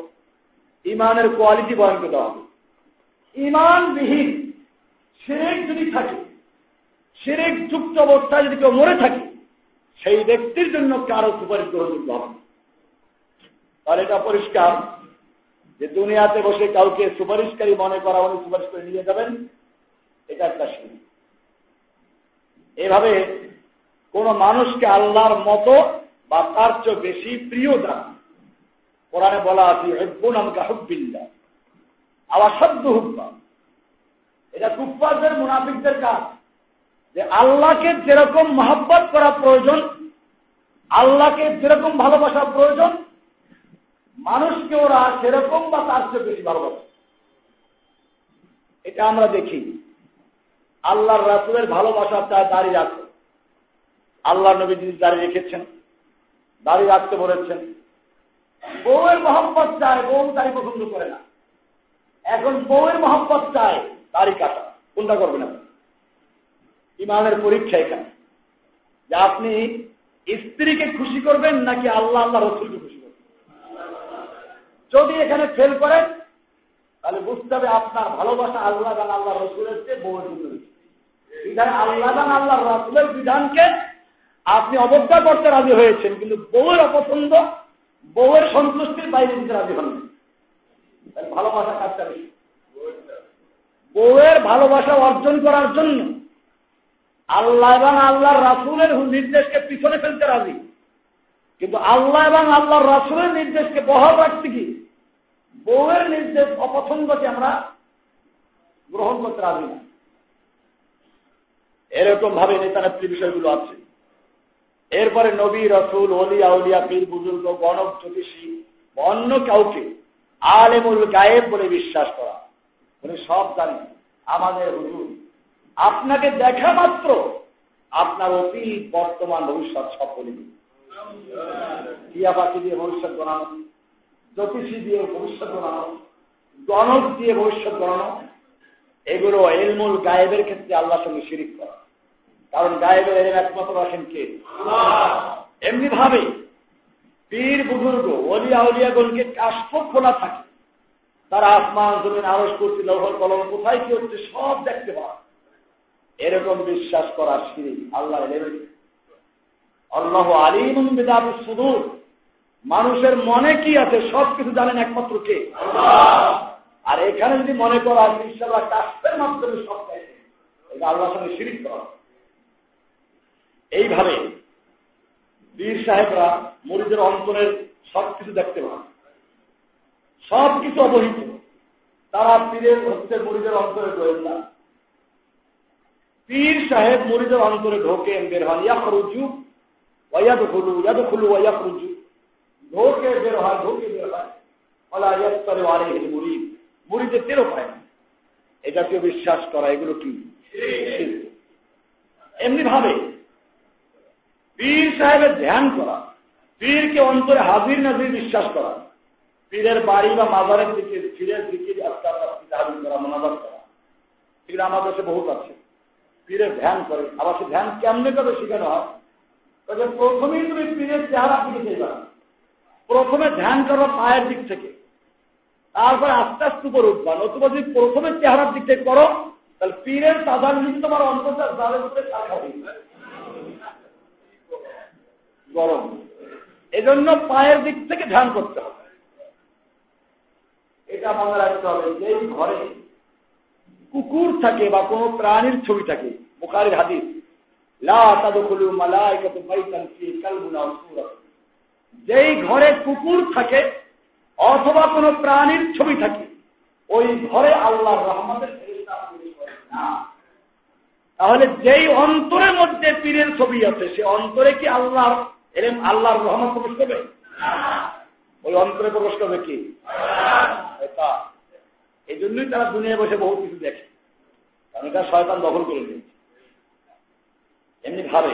ইমানের কোয়ালিটি বয়ন করতে হবে ইমানবিহীন সেরেক যদি থাকে সেরেক যুক্ত অবস্থায় যদি কেউ মরে থাকে, সেই ব্যক্তির জন্য কারও সুপারিশ গ্রহণযোগ্য হবে তাহলে এটা পরিষ্কার যে দুনিয়াতে বসে কাউকে সুপারিশকারী মনে করা, উনি সুপারিশ করে নিয়ে যাবেন, এটা একটা শুনি এভাবে কোন মানুষকে আল্লাহর মতো বা তার চেয়ে বেশি প্রিয় দান কোরআনে বলা আছে হেব্বুন আমকা হুব্বিল্লা আবার সদ্য হুব্বা। এটা কুপ্পারদের মুনাফিকদের কাজ। যে আল্লাহকে যেরকম মহাব্বত করা প্রয়োজন, আল্লাহকে যেরকম ভালোবাসা প্রয়োজন, মানুষকে ওরা সেরকম বা তার চেয়ে বেশি ভালোবাসে। এটা আমরা দেখি। আল্লাহর রাসুলের ভালোবাসা চায় দাঁড়িয়ে রাখো। আল্লাহ নবী যিনি দাঁড়িয়ে রেখেছেন দাঁড়িয়ে রাখতে বলেছেন। বউয়ের মহব্বত চায়, বউ দাড়ি পছন্দ করে না। এখন বউয়ের মহব্বত চায় দাড়ি কাটা। কোনটা করবেন আপনি? ইমানের পরীক্ষা এখানে। যে আপনি স্ত্রীকে খুশি করবেন নাকি আল্লাহ আল্লাহ রসুলকে খুশি করবেন? যদি এখানে ফেল করেন, তাহলে বুঝতে হবে আপনার ভালোবাসা আল্লাহ আল্লাহ রসুলের চেয়ে বউয়ের জন্য বিধান আল্লাহ আল্লাহ রসুলের বিধানকে আপনি অবজ্ঞা করতে রাজি হয়েছেন, কিন্তু বউয়ের অপছন্দ, বউয়ের সন্তুষ্টির বাইরে দিতে রাজি হন ভালোবাসা কাজটা বেশি বউয়ের ভালোবাসা অর্জন করার জন্য আল্লাহ এবং আল্লাহর রাসুলের নির্দেশকে পিছনে ফেলতে রাজি। কিন্তু আল্লাহ এবং আল্লাহর রাসুলের নির্দেশকে বহাল রাখতে কি বউয়ের নির্দেশ অপছন্দকে আমরা গ্রহণ করতে রাজি না। এরকম ভাবে নেতা নেত্রী বিষয়গুলো আছে। এরপরে নবী, রসুল অলি আউলিয়া, পীর, বুজুর্গ, গণক, জ্যোতিষী, অন্য কাউকে আলেমুল গায়েব বলে বিশ্বাস করা। উনি সব জানেন। আমাদের হুজুর, আপনাকে দেখা মাত্র আপনার অতীত, বর্তমান, ভবিষ্যৎ সব বলে দিয়ে ভবিষ্যৎ গণানো জ্যোতিষী দিয়ে ভবিষ্যৎ গণানো গণক দিয়ে ভবিষ্যৎ গণানো এগুলো এলমুল গায়েবের ক্ষেত্রে আল্লাহর সঙ্গে শিরিক করা। কারণ গায়েবের এর একমাত্র আসেন কে? এমনি ভাবে পীর বুজুর্গ অলিয়া উলিয়াগণকে কাষ্ঠ খোলা থাকে। তারা আসমান জমিন আরস করছে লৌহর কলম কোথায় কি হচ্ছে সব দেখতে পায়। এরকম বিশ্বাস করা সিঁড়ি আল্লাহ আল্লাহ আলিম বেদাবি সুদূর। মানুষের মনে কি আছে সব কিছু জানেন একমাত্র কে? আর এখানে যদি মনে করা ইনশাল্লাহ কাস্তের মাধ্যমে সব দেখে। এটা আল্লাহর সঙ্গে সিরিপ করা। এইভাবে বীর সাহেবরা মরিদের অন্তরের সব কিছু দেখতে পান। সব কিছু অবহিত। তারা পীরের হচ্ছে মরিদের অন্তরে গোয়েন্দা পীর সাহেব মরিদের অন্তরে ঢোকে বের হন ইয়া খরুজু ওয়াদ খুলু ইয়াদ খুলু ওয়া খরুজু ঢোকে বের হয় ঢোকে বের হয়। ইয়াস্তরে মুরিদ। মুরিদের তেরো পায় না। এটা কেউ বিশ্বাস করা এগুলো কি? এমনি ভাবে পীর সাহেবের ধ্যান করা, পীরকে অন্তরে হাজির নাজির বিশ্বাস করা, পীরের বাড়ি বা মাজারের দিকে, পীরের দিকে হাজির করা মনাজার করা। এগুলো আমার কাছে বহুত আছে। পীরের ধ্যান করে আবার সে ধ্যান কেমনে করে শেখানো হয়? প্রথমেই তুমি পীরের চেহারা দিকে চাইবা প্রথমে ধ্যান করো পায়ের দিক থেকে। তারপরে আস্তে আস্তে উপর উঠবা। নতুবা যদি প্রথমে চেহারার দিক থেকে করো, তাহলে পীরের তাজার যদি তোমার অন্তর্জাল জালের উপরে গরম। এজন্য পায়ের দিক থেকে ধ্যান করতে হবে। এটা মনে রাখতে হবে যেই ঘরে কুকুর থাকে বা কোনো প্রাণীর ছবি থাকে, বুখারির হাদিস যেই ঘরে কুকুর থাকে অথবা কোনো প্রাণীর ছবি থাকে, ওই ঘরে আল্লাহর রহমতের তাহলে যেই অন্তরের মধ্যে পীরের ছবি আছে, সে অন্তরে কি আল্লাহর এরম আল্লাহর রহমত প্রবেশ করবে? ওই অন্তরে প্রবেশ করবে কি? এই জন্যই তারা দুনিয়ায় বসে বহু কিছু দেখে। কারণ এটা শয়তান দখল করে নিয়েছে। এমনি ভাবে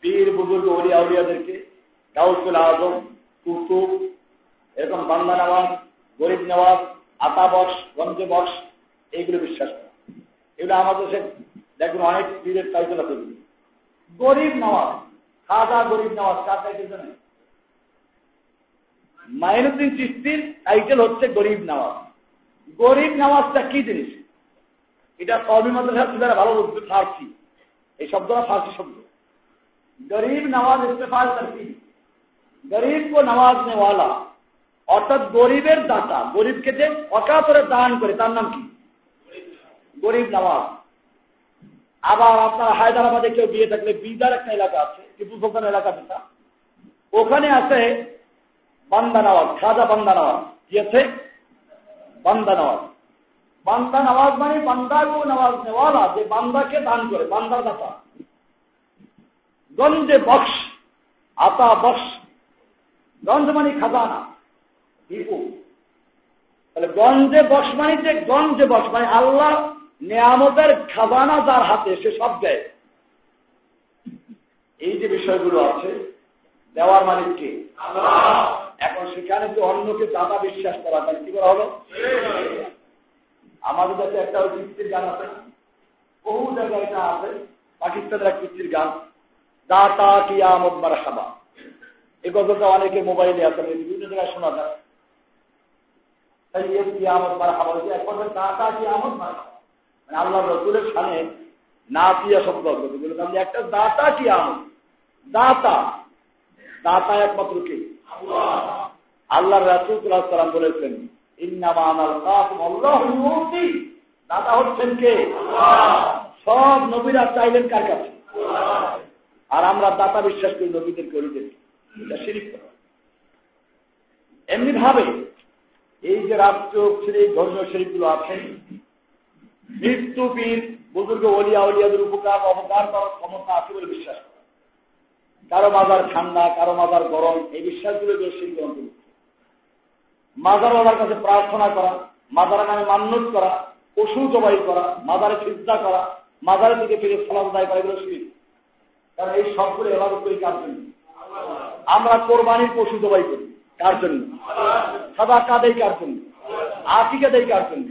পীর, বুজুর্গ, ওলিয়া, উলিয়াদেরকে গাউসুল আজম, কুতুব, এরকম বান্দা নেওয়াজ, গরিব নেওয়াজ, আতা বক্স, গঞ্জে বক্স, এইগুলো বিশ্বাস করে। এগুলো আমাদের দেশে দেখুন অনেক পীরের টাইটেল আছে। গরিব নেওয়াজ। খাজা গরিব নেওয়াজ, কার টাইটেল জানেন? মাইনুদ্দিন চিস্তির টাইটেল হচ্ছে গরিব নামাজ গরিব নামাজটা কি জিনিস? এটা কবি মাদ্রাসা ভালো বুঝতে ফার্সি। এই শব্দটা ফার্সি শব্দ। গরিব নামাজ ইস্তেফাল কি? গরিব কো নামাজ নেওয়ালা অর্থাৎ গরিবের দাতা, গরিবকে যে অকাতরে দান করে, তার নাম কি? গরিব নামাজ আবার আপনার হায়দ্রাবাদে কেউ গিয়ে থাকলে বিদার একটা এলাকা আছে, টিপু সুলতান এলাকা যেটা। ওখানে আছে বান্দা নামাজ খাজা বান্দা নামাজ কি আছে? বান্দা নামাজ বান্দা নামাজ মানে বান্দা কো নামাজ নেওয়ালা, যে বান্দাকে দান করে, বান্দার দাতা। গঞ্জে বক্স, আতা বক্স। গঞ্জ মানে খাজানা, টিপু। তাহলে গঞ্জে বক্স মানে যে গঞ্জে বক্স মানে আল্লাহ নিয়ামতের খাজানা যার হাতে, সে সব দেয়। এই যে বিষয়গুলো আছে, দেওয়ার মালিক কে? এখন সেখানে তো অন্যকে দাদা বিশ্বাস করা তাহলে কি করা হলো? আমাদের কাছে একটা ওই কৃষ্টির গান আছে। বহু জায়গায় এটা আছে। পাকিস্তানের এক কৃষ্টির গান। দাতা কি আমদ মার খাবা এই গল্পটা অনেকে মোবাইলে আছে বিভিন্ন জায়গায় শোনা যায়। তাই এ কি আমদ মার খাবা এক কথা দাতা কি আমদ মার খাবা মানে আল্লাহ রসুলের সামনে না পিয়া শব্দ আপনি একটা দাতা কি আমদ দাতা। দাতা একমাত্র কে? আল্লাহ রাসুলাম বলেছেন দাতা হচ্ছেন কে? সব নবীরা চাইলেন কার কাছে? আর আমরা দাতা বিশ্বাস করি নবীদের এটা শিরিক এমনি ভাবে এই যে রাষ্ট্র ধর্মীয় শিরিকগুলো আছেন মৃত্যু পীর বুজুর্গ অলিয়া অলিয়াদের উপকার অপকার করার ক্ষমতা আছে বলে বিশ্বাস করে। কারও মাজার ঠান্ডা কারও মাজার গরম এই বিশ্বাসগুলো শিল্প অন্তর্ভুক্ত মাজারওয়ালার কাছে প্রার্থনা করা মাজারের নামে মান্যত করা পশু জবাই করা মাজারে চিন্তা করা মাজারের দিকে ফিরে ফলাফ দায় করা এগুলো শিল্প কারণ এই সবগুলো এবার করি কার জন্য? আমরা কোরবানির পশু জবাই করি। কার জন্য? সাদা কাদেই কার জন্য? আটিকা দেয় কার জন্য?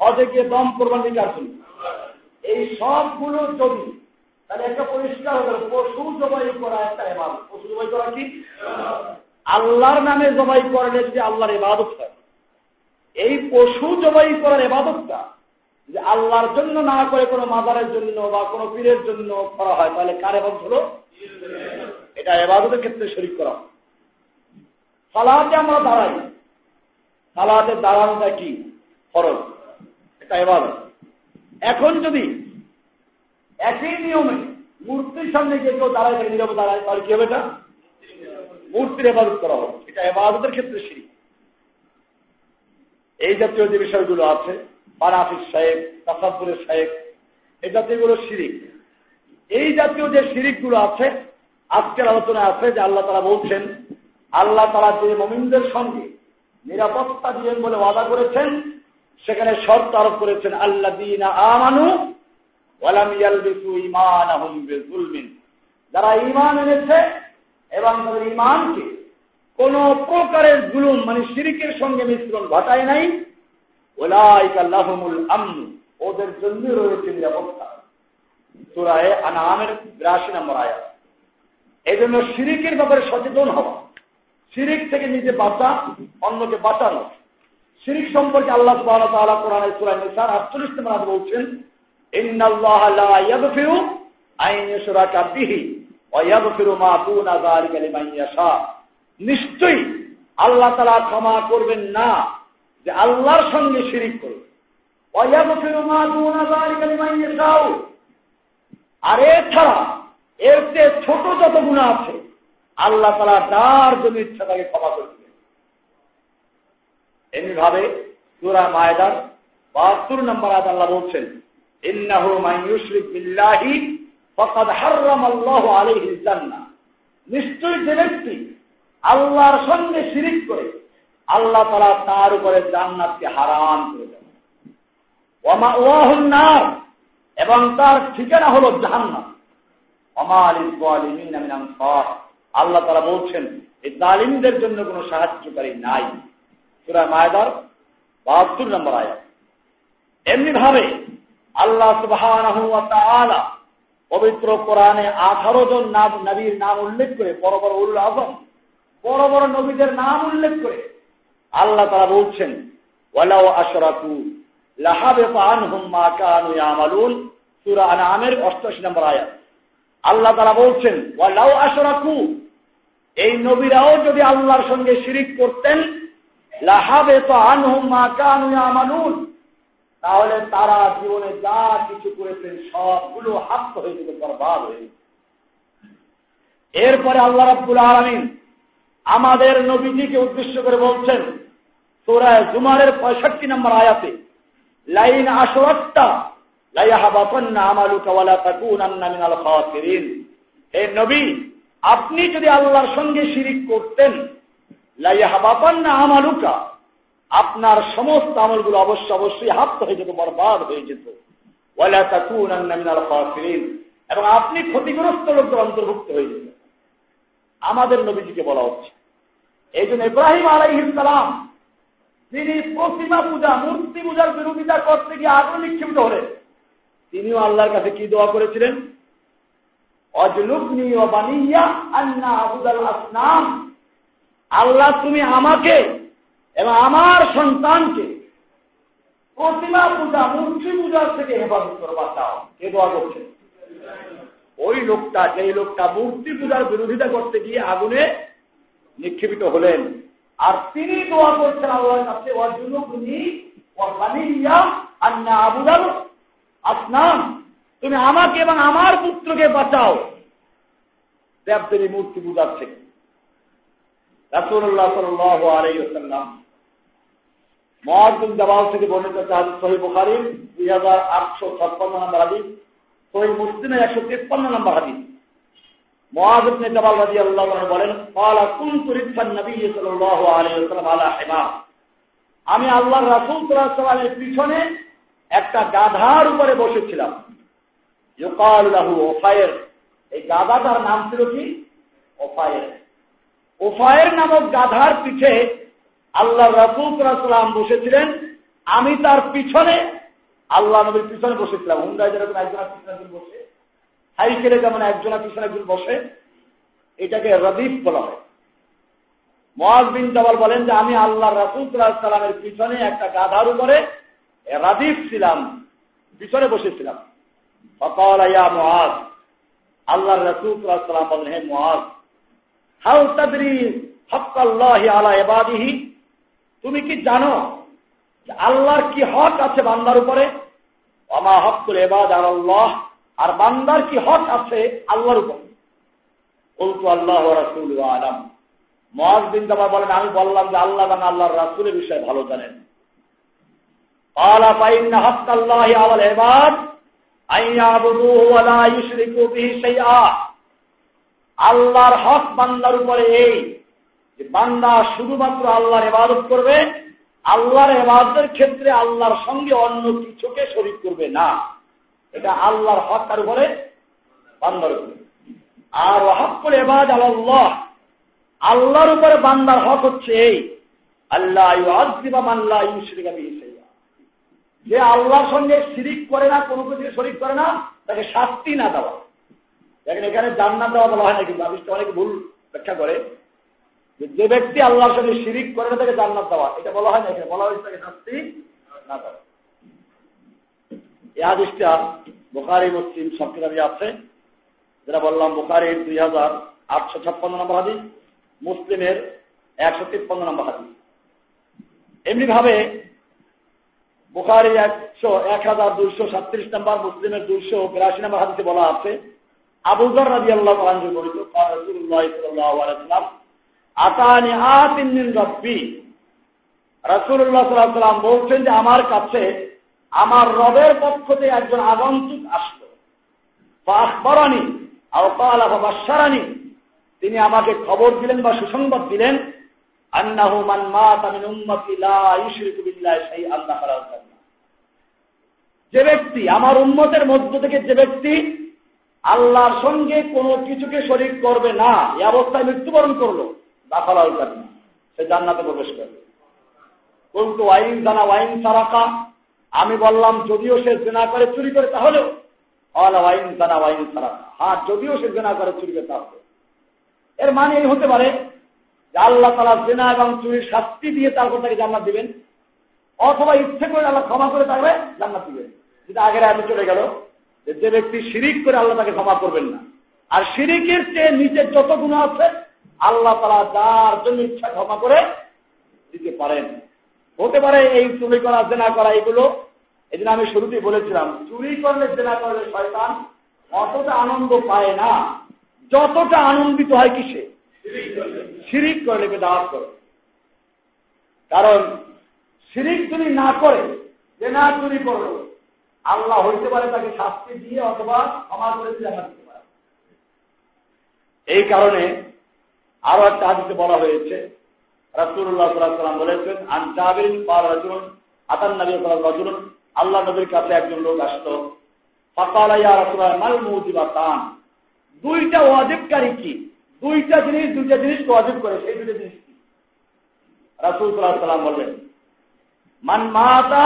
হজে গিয়ে দম কোরবানি কার জন্য এই সবগুলো যদি, তাহলে একটা পরিষ্কার হয়ে গেল, পশু জবাই করা একটা এবার পশু জবাই করা কি? আল্লাহর নামে জবাই করলে যদি আল্লাহর এবাদত হয়। এই পশু জবাই করার এবাদতটা যে আল্লাহর জন্য না করে কোনো মাদারের জন্য বা কোনো পীরের জন্য করা হয়, তাহলে কার এবাদত হলো? এটা এবাদতের ক্ষেত্রে শরিক করা। সালাহাতে আমরা দাঁড়াই। সালাতে দাঁড়ানোটা কি? ফরজ। এবাদত এখন যদি একই নিয়মে মূর্তির সামনে গিয়ে কেউ দাঁড়ায় থাকে, নীরব দাঁড়ায়, তাহলে কি হবে এটা? মূর্তির এবাদত করা হবে। এটা এবাদতের ক্ষেত্রে সিঁড়ি এই জাতীয় যে বিষয়গুলো আছে পারাফিস সাহেব তাসাদুরের সাহেব, এই জাতীয়গুলো শিরিক। এই জাতীয় যে শিরিকগুলো আছে, আজকের আলোচনা আছে যে আল্লাহ তারা বলছেন, আল্লাহ তারা যে মমিনদের সঙ্গে নিরাপত্তা দিবেন বলে ওয়াদা করেছেন সেখানে শর্ত আরোপ করেছেন আল্লাহ দিন আমানু যারা ইমান এনেছে এবং তাদের ইমানকে কোন প্রকারের জুলুম মানে শিরিকের সঙ্গে মিশ্রণ ঘটায় নাই। ওলাইকাল্লাহমুল ওদের জন্য রয়েছে নিরাপত্তা। সুরায় আনামের বিরাশি নম্বর আয়া এই জন্য শিরিকের ব্যাপারে সচেতন হওয়া, শিরিক থেকে নিজে বাঁচা, অন্যকে বাঁচানো শিরিক সম্পর্কে আল্লাহ তাআলা কোরআনে সূরা নিসার 48 নম্বর আয়াতে বলছেন, ইন্নাল্লাহা লা ইয়াগফিরু আন ইউশরাকা বিহি ওয়া ইয়াগফিরু মা দুনা যালিকা লিমান ইয়াশা। নিশ্চয়ই আল্লাহ তাআলা ক্ষমা করবেন না যে আল্লাহর সঙ্গে শিরিক করবে। ওয়া ইয়াগফিরু মা দুনা যালিকা লিমান ইয়াশা আর এছাড়া এর চেয়ে ছোট যত গুণা আছে, আল্লাহ তালা যার জন্য ইচ্ছা তাকে ক্ষমা করে দিবেন এমনি ভাবে সুরা মায়দার বাহাত্তর নম্বর আয়াত আল্লাহ বলছেন, ইন্নাহু ইউশরিক বিল্লাহি ফাকাদ হাররামাল্লাহু আলাইহিল জান্নাহ। নিশ্চয়ই যে ব্যক্তি আল্লাহর সঙ্গে শিরিক করে আল্লাহ তাআলা তার উপরে জান্নাতকে হারাম করে দেন। ওয়া ওয়াহুন নার, এবং তার ঠিকানা হলো জাহান্নাম। আল্লাহ তারা বলছেন, এই তালিমদের জন্য কোনো সাহায্যকারী নাই। সুরা মায়দার বাহাত্তর নম্বর আয়াত। এমনি ভাবে আল্লাহ সুবাহ পবিত্র কোরআনে আঠারো জন নাম, নবীর নাম উল্লেখ করে, বড় বড় উল্ল আজম, বড় বড় নবীদের নাম উল্লেখ করে আল্লাহ তারা বলছেন ওয়ালাও আশরাকু লাহাবে পান হুম্মা কানু ইয়ামালুন। সূরা আনআমের 88 নম্বর আয়াত। আল্লাহ তারা বলছেন ওয়ালাও আশরাকু এই নবীরাও যদি আল্লাহর সঙ্গে শিরিক করতেন তাহলে তারা জীবনে যা কিছু করেছেন সবগুলো হাত হয়ে যেত বরবাদ হয়ে এরপরে আল্লাহ রাব্বুল আলমিন আমাদের নবীজিকে উদ্দেশ্য করে বলছেন তোরায় জুমারের পঁয়ষট্টি নম্বর আয়াতে, লাইন আসরত্তা হে নবী, আপনি যদি আল্লাহর সঙ্গে শিরিক করতেন আমালুকা। আপনার সমস্ত আমলগুলো অবশ্য অবশ্যই হাত হয়ে যেত, বরবাদ হয়ে যেত। এবং আপনি ক্ষতিগ্রস্ত লোকদের অন্তর্ভুক্ত হয়ে যেতেন। আমাদের নবীজিকে বলা হচ্ছে। এই জন্য ইব্রাহিম আলাইহিসালাম তিনি প্রতিমা পূজা, মূর্তি পূজার বিরোধিতা করতে গিয়ে আগ্রহ নিক্ষিপ্ত হলেন। তিনিও আল্লাহর কাছে কি দোয়া করেছিলেন? অজলুবনি ও বানিয়া আন্না আবুদাল আসনাম। আল্লাহ তুমি আমাকে এবং আমার সন্তানকে প্রতিমা পূজা, মূর্তি পূজার থেকে হেফাজত করে বাঁচাও কে দোয়া করছে? ওই লোকটা, যেই লোকটা মূর্তি পূজার বিরোধিতা করতে গিয়ে আগুনে নিক্ষেপিত হলেন। আর তিনি দোয়া করছেন আল্লাহর কাছে আবুদাল আসনাম, তুমি আমাকে এবং আমার পুত্রকে বাঁচাও। দেবদেবী মূর্তি পূজার থেকে। একশো নবী হেমা আমি আল্লাহ রাসুল পিছনে একটা গাধার উপরে বসেছিলাম। এই গাধাটার নাম ছিল কি? ওফায়ের ওফায়ের নামক গাধার পিঠে আল্লাহ রাসুলাম বসেছিলেন। আমি তার পিছনে আল্লাহ নবীর পিছনে বসেছিলাম। হুন্ডায় যেরকম একজনের পিছনে একজন বসে, সাইকেলে যেমন একজনের পিছনে একজন বসে, এটাকে রদিফ বলা হয়। মহাজ বিন জবাল বলেন যে, আমি আল্লাহ রাসুলামের পিছনে একটা গাধার উপরে রাদিফ ছিলাম, পিছনে বসেছিলাম। আল্লাহ রাসুলাম বলেন হে মহাজ হাউ তাদরি হকাল্লাহ আলা এবাদিহি তুমি কি জানো আল্লাহর কি হক আছে বান্দার উপরে? অমা হকুল এবাদ আর আল্লাহ, আর বান্দার কি হক আছে আল্লাহর উপরে? বলতো আল্লাহ রাসুল আলম। মহাজ বিন বলেন, আমি বললাম যে আল্লাহ এবং আল্লাহর রাসুলের বিষয়ে ভালো জানেন। আলা পাইন্না হক আল্লাহ আলাল এবাদ আইয়াবুদুহু ওয়ালা ইউশরিকু বিহি শাইআ। আল্লাহর হক বান্দার উপরে এই যে বান্দা শুধুমাত্র আল্লাহর এবাদত করবে, আল্লাহর এবাদতের ক্ষেত্রে আল্লাহর সঙ্গে অন্য কিছুকে শরিক করবে না। এটা আল্লাহর হক তার উপরে? বান্দার উপরে। আর হকুল এবাদ আল্লাহ আল্লাহর উপরে বান্দার হক হচ্ছে এই আল্লাহ আল্লাহ যে আল্লাহর সঙ্গে শিরিক করে না, কোনো কিছু শরিক করে না, তাকে শাস্তি না দেওয়া। দেখেন, এখানে জান্নাত দেওয়া বলা হয় না, কিন্তু আবিষ্কার অনেক ভুল ব্যাখ্যা করে। যে ব্যক্তি আল্লাহর সঙ্গে শিরিক করে না তাকে জান্নাত দেওয়া এটা বলা হয় না, এখানে বলা হয়েছে তাকে শাস্তি না দেওয়া। এই আদিসটা বোকারি মুসলিম সব কিতাবে আছে। যেটা বললাম বোকারির দুই হাজার আটশো ছাপ্পান্ন নম্বর হাদিস, মুসলিমের একশো তিপ্পান্ন নম্বর হাদিস। এমনি ভাবে বোকারির একশো, এক হাজার দুইশো সাতত্রিশ নম্বর, মুসলিমের দুইশো বিরাশি নম্বর হাদিসে বলা আছে আবুজর রাজি আল্লাহ বলিত রসুল্লাহাম আতানি আতিন রব্বি। রসুল্লাহ সাল্লাম বলছেন যে, আমার কাছে আমার রবের পক্ষ থেকে একজন আগন্তুক আসলো। বাসবরানি আওকালানি তিনি আমাকে খবর দিলেন বা সুসংবাদ দিলেন, আন্নাহু মান মাত আমিন উম্মতি লা ইউশরিকু বিল্লাহি শাইআন যে ব্যক্তি, আমার উম্মতের মধ্য থেকে যে ব্যক্তি আল্লাহর সঙ্গে কোনো কিছুকে শরিক করবে না। এই অবস্থায় মৃত্যুবরণ করল। দাখালাল জান্নাহ সে জান্নাতে প্রবেশ করবে কিন্তু ওয়াইন জানা ওয়াইন সারাকা। আমি বললাম, যদিও সে জেনা করে চুরি করে তাহলেও। ওয়াইন জানা ওয়াইন সারাকা। হ্যাঁ যদিও সে জেনা করে চুরি করে তাহলে এর মানে এই হতে পারে যে আল্লাহ তালা জেনা এবং চুরির শাস্তি দিয়ে তারপর তাকে জান্নাত দিবেন। অথবা ইচ্ছে করে আল্লাহ ক্ষমা করে তাহলে জান্নাত দিবেন। যেটা আগের আগে চলে গেল। যে ব্যক্তি শিরিক করে আল্লাহ তাকে ক্ষমা করবেন না। আর শিরিকের চেয়ে নিচে যত গুণ আছে, আল্লাহ তারা যার জন্য ইচ্ছা ক্ষমা করে দিতে পারেন। হতে পারে এই চুরি করা, জেনা করা এগুলো। এই আমি শুরুতেই বলেছিলাম, চুরি করলে, জেনা করলে শয়তান অতটা আনন্দ পায় না। যতটা আনন্দিত হয় কিসে? শিরিক করলে বেদাত করে। কারণ শিরিক যদি না করে যে না চুরি করল আল্লাহ হইতে পারে তাকে শাস্তি দিয়ে অথবা ক্ষমা করে জানা দিতে পারে। এই কারণে আরও একটা হাদিসে বলা হয়েছে রাসুল্লাহ সাল্লাম বলেছেন, আন জাবিন বা রাজুন আতান নবী রাজুন আল্লাহ নবীর কাছে একজন লোক আসলো ফাতালাইয়া রাসুল্লাহ মাল মুজিবা তান দুইটা ওয়াজিবকারী কি? দুইটা জিনিস দুইটা জিনিস ওয়াজিব করে, সেই দুইটা জিনিস কি? রাসুল সাল্লাম বললেন, মান মাতা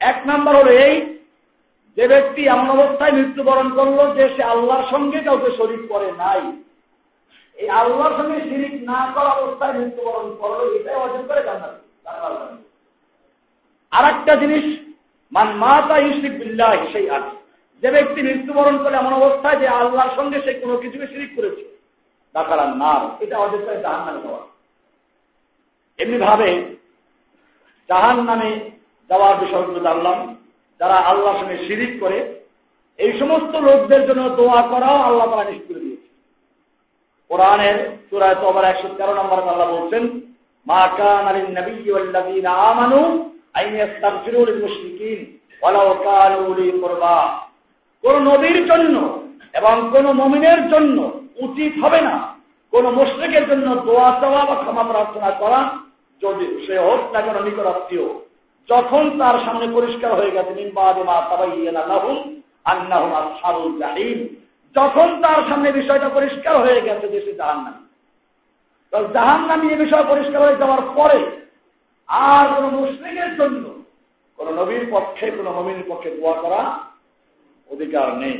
এক নাম্বার হলো এই, যে ব্যক্তি এমন অবস্থায় মৃত্যুবরণ করল যে সে আল্লাহর সঙ্গে কাউকে শরিক করে নাই। এই আল্লাহর সঙ্গে শিরিক না করা অবস্থায় মৃত্যুবরণ করল, এটাই অর্জন করে আর একটা জিনিস, মান মাতা ইউশরিক বিল্লাহ সেই আছে যে ব্যক্তি মৃত্যুবরণ করে এমন অবস্থায় যে আল্লাহর সঙ্গে সে কোনো কিছুকে শিরিক করেছে দাকালার নাম এটা অর্জন করে জাহান নামে যাওয়া। এমনি ভাবে জাহান নামে যাওয়ার বিষয়গুলো জানলাম, যারা আল্লাহর সঙ্গে শিরিক করে, এই সমস্ত লোকদের জন্য দোয়া করাও আল্লাহ তারা নিশ্চিত করে দিয়েছে কোরআনের চূড়ায় তো আবার একশো তেরো নম্বর আল্লাহ বলছেন, মা কান আলিন নবী আমানু লিল মুশরিকিন ওয়ালাউ কানু উলি কুরবা কোন নবীর জন্য এবং কোন মুমিনের জন্য উচিত হবে না, কোন মুশরিকের জন্য দোয়া চাওয়া বা ক্ষমা প্রার্থনা করা যদি সে হোক না কেন নিকট আত্মীয়, যখন তার সামনে পরিষ্কার হয়ে গেছে যখন তার সামনে বিষয়টা পরিষ্কার হয়ে গেছে যে সে জাহান নামি জাহান নামি এ বিষয় পরিষ্কার হয়ে যাওয়ার পরে আর কোন মুসলিমের জন্য, কোন নবীর পক্ষে, কোন নবীর পক্ষে দোয়া করা অধিকার নেই।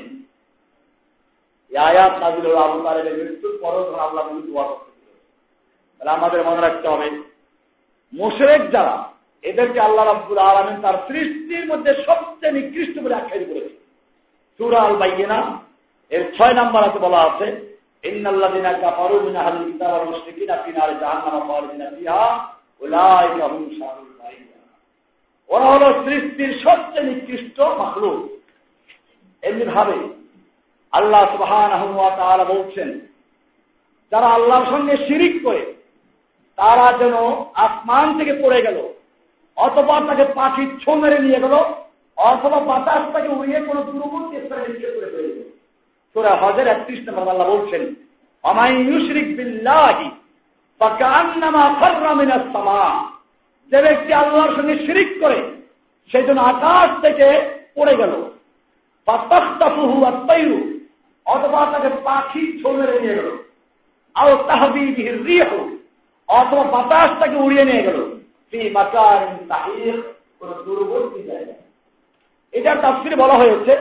আয়াত নাজিল আবু তালেবের মৃত্যুর পরও আল্লাহ দোয়া করতে আমাদের মনে রাখতে হবে মোশরেক যারা, এদেরকে আল্লাহ রাব্বুল আলমিন তার সৃষ্টির মধ্যে সবচেয়ে নিকৃষ্ট বলে আখ্যায়িত করেছে সুরা আল বাইনা এর ছয় নাম্বার আছে বলা আছে, ইন্নাল্লাযিনা কাফারু মিন আহলিল কিতাব ওয়াল মুশরিকিনা ফি নারি জাহান্নাম খালিদিনা ফিহা, উলাইকা হুম শারুল ওরা হলো সৃষ্টির সবচেয়ে নিকৃষ্ট মাখলুক। এমনি ভাবে আল্লাহ সুবহানাহু ওয়া তাআলা বলছেন, যারা আল্লাহর সঙ্গে শিরিক করে তারা যেন আসমান থেকে পড়ে গেল, অথবা তাকে পাখির ছো মেরে নিয়ে গেল, অথবা বাতাস তাকে উড়িয়ে কোনো দূরবর্তী স্থানে নিক্ষেপ করে ফেলে তোরা হজের একত্রিশ নম্বর আল্লাহ বলছেন আমাই ইউশরিক বিল্লাহি যে ব্যক্তি আল্লাহর সঙ্গে শিরিক করে সেই জন্য আকাশ থেকে পড়ে গেল। অথবা তাকে পাখি ছো মেরে নিয়ে গেল। আর তাহবি রিহ অথবা বাতাস তাকে উড়িয়ে নিয়ে গেল। দূরবর্তী জায়গা এটা তাফসিরে বলা হয়েছে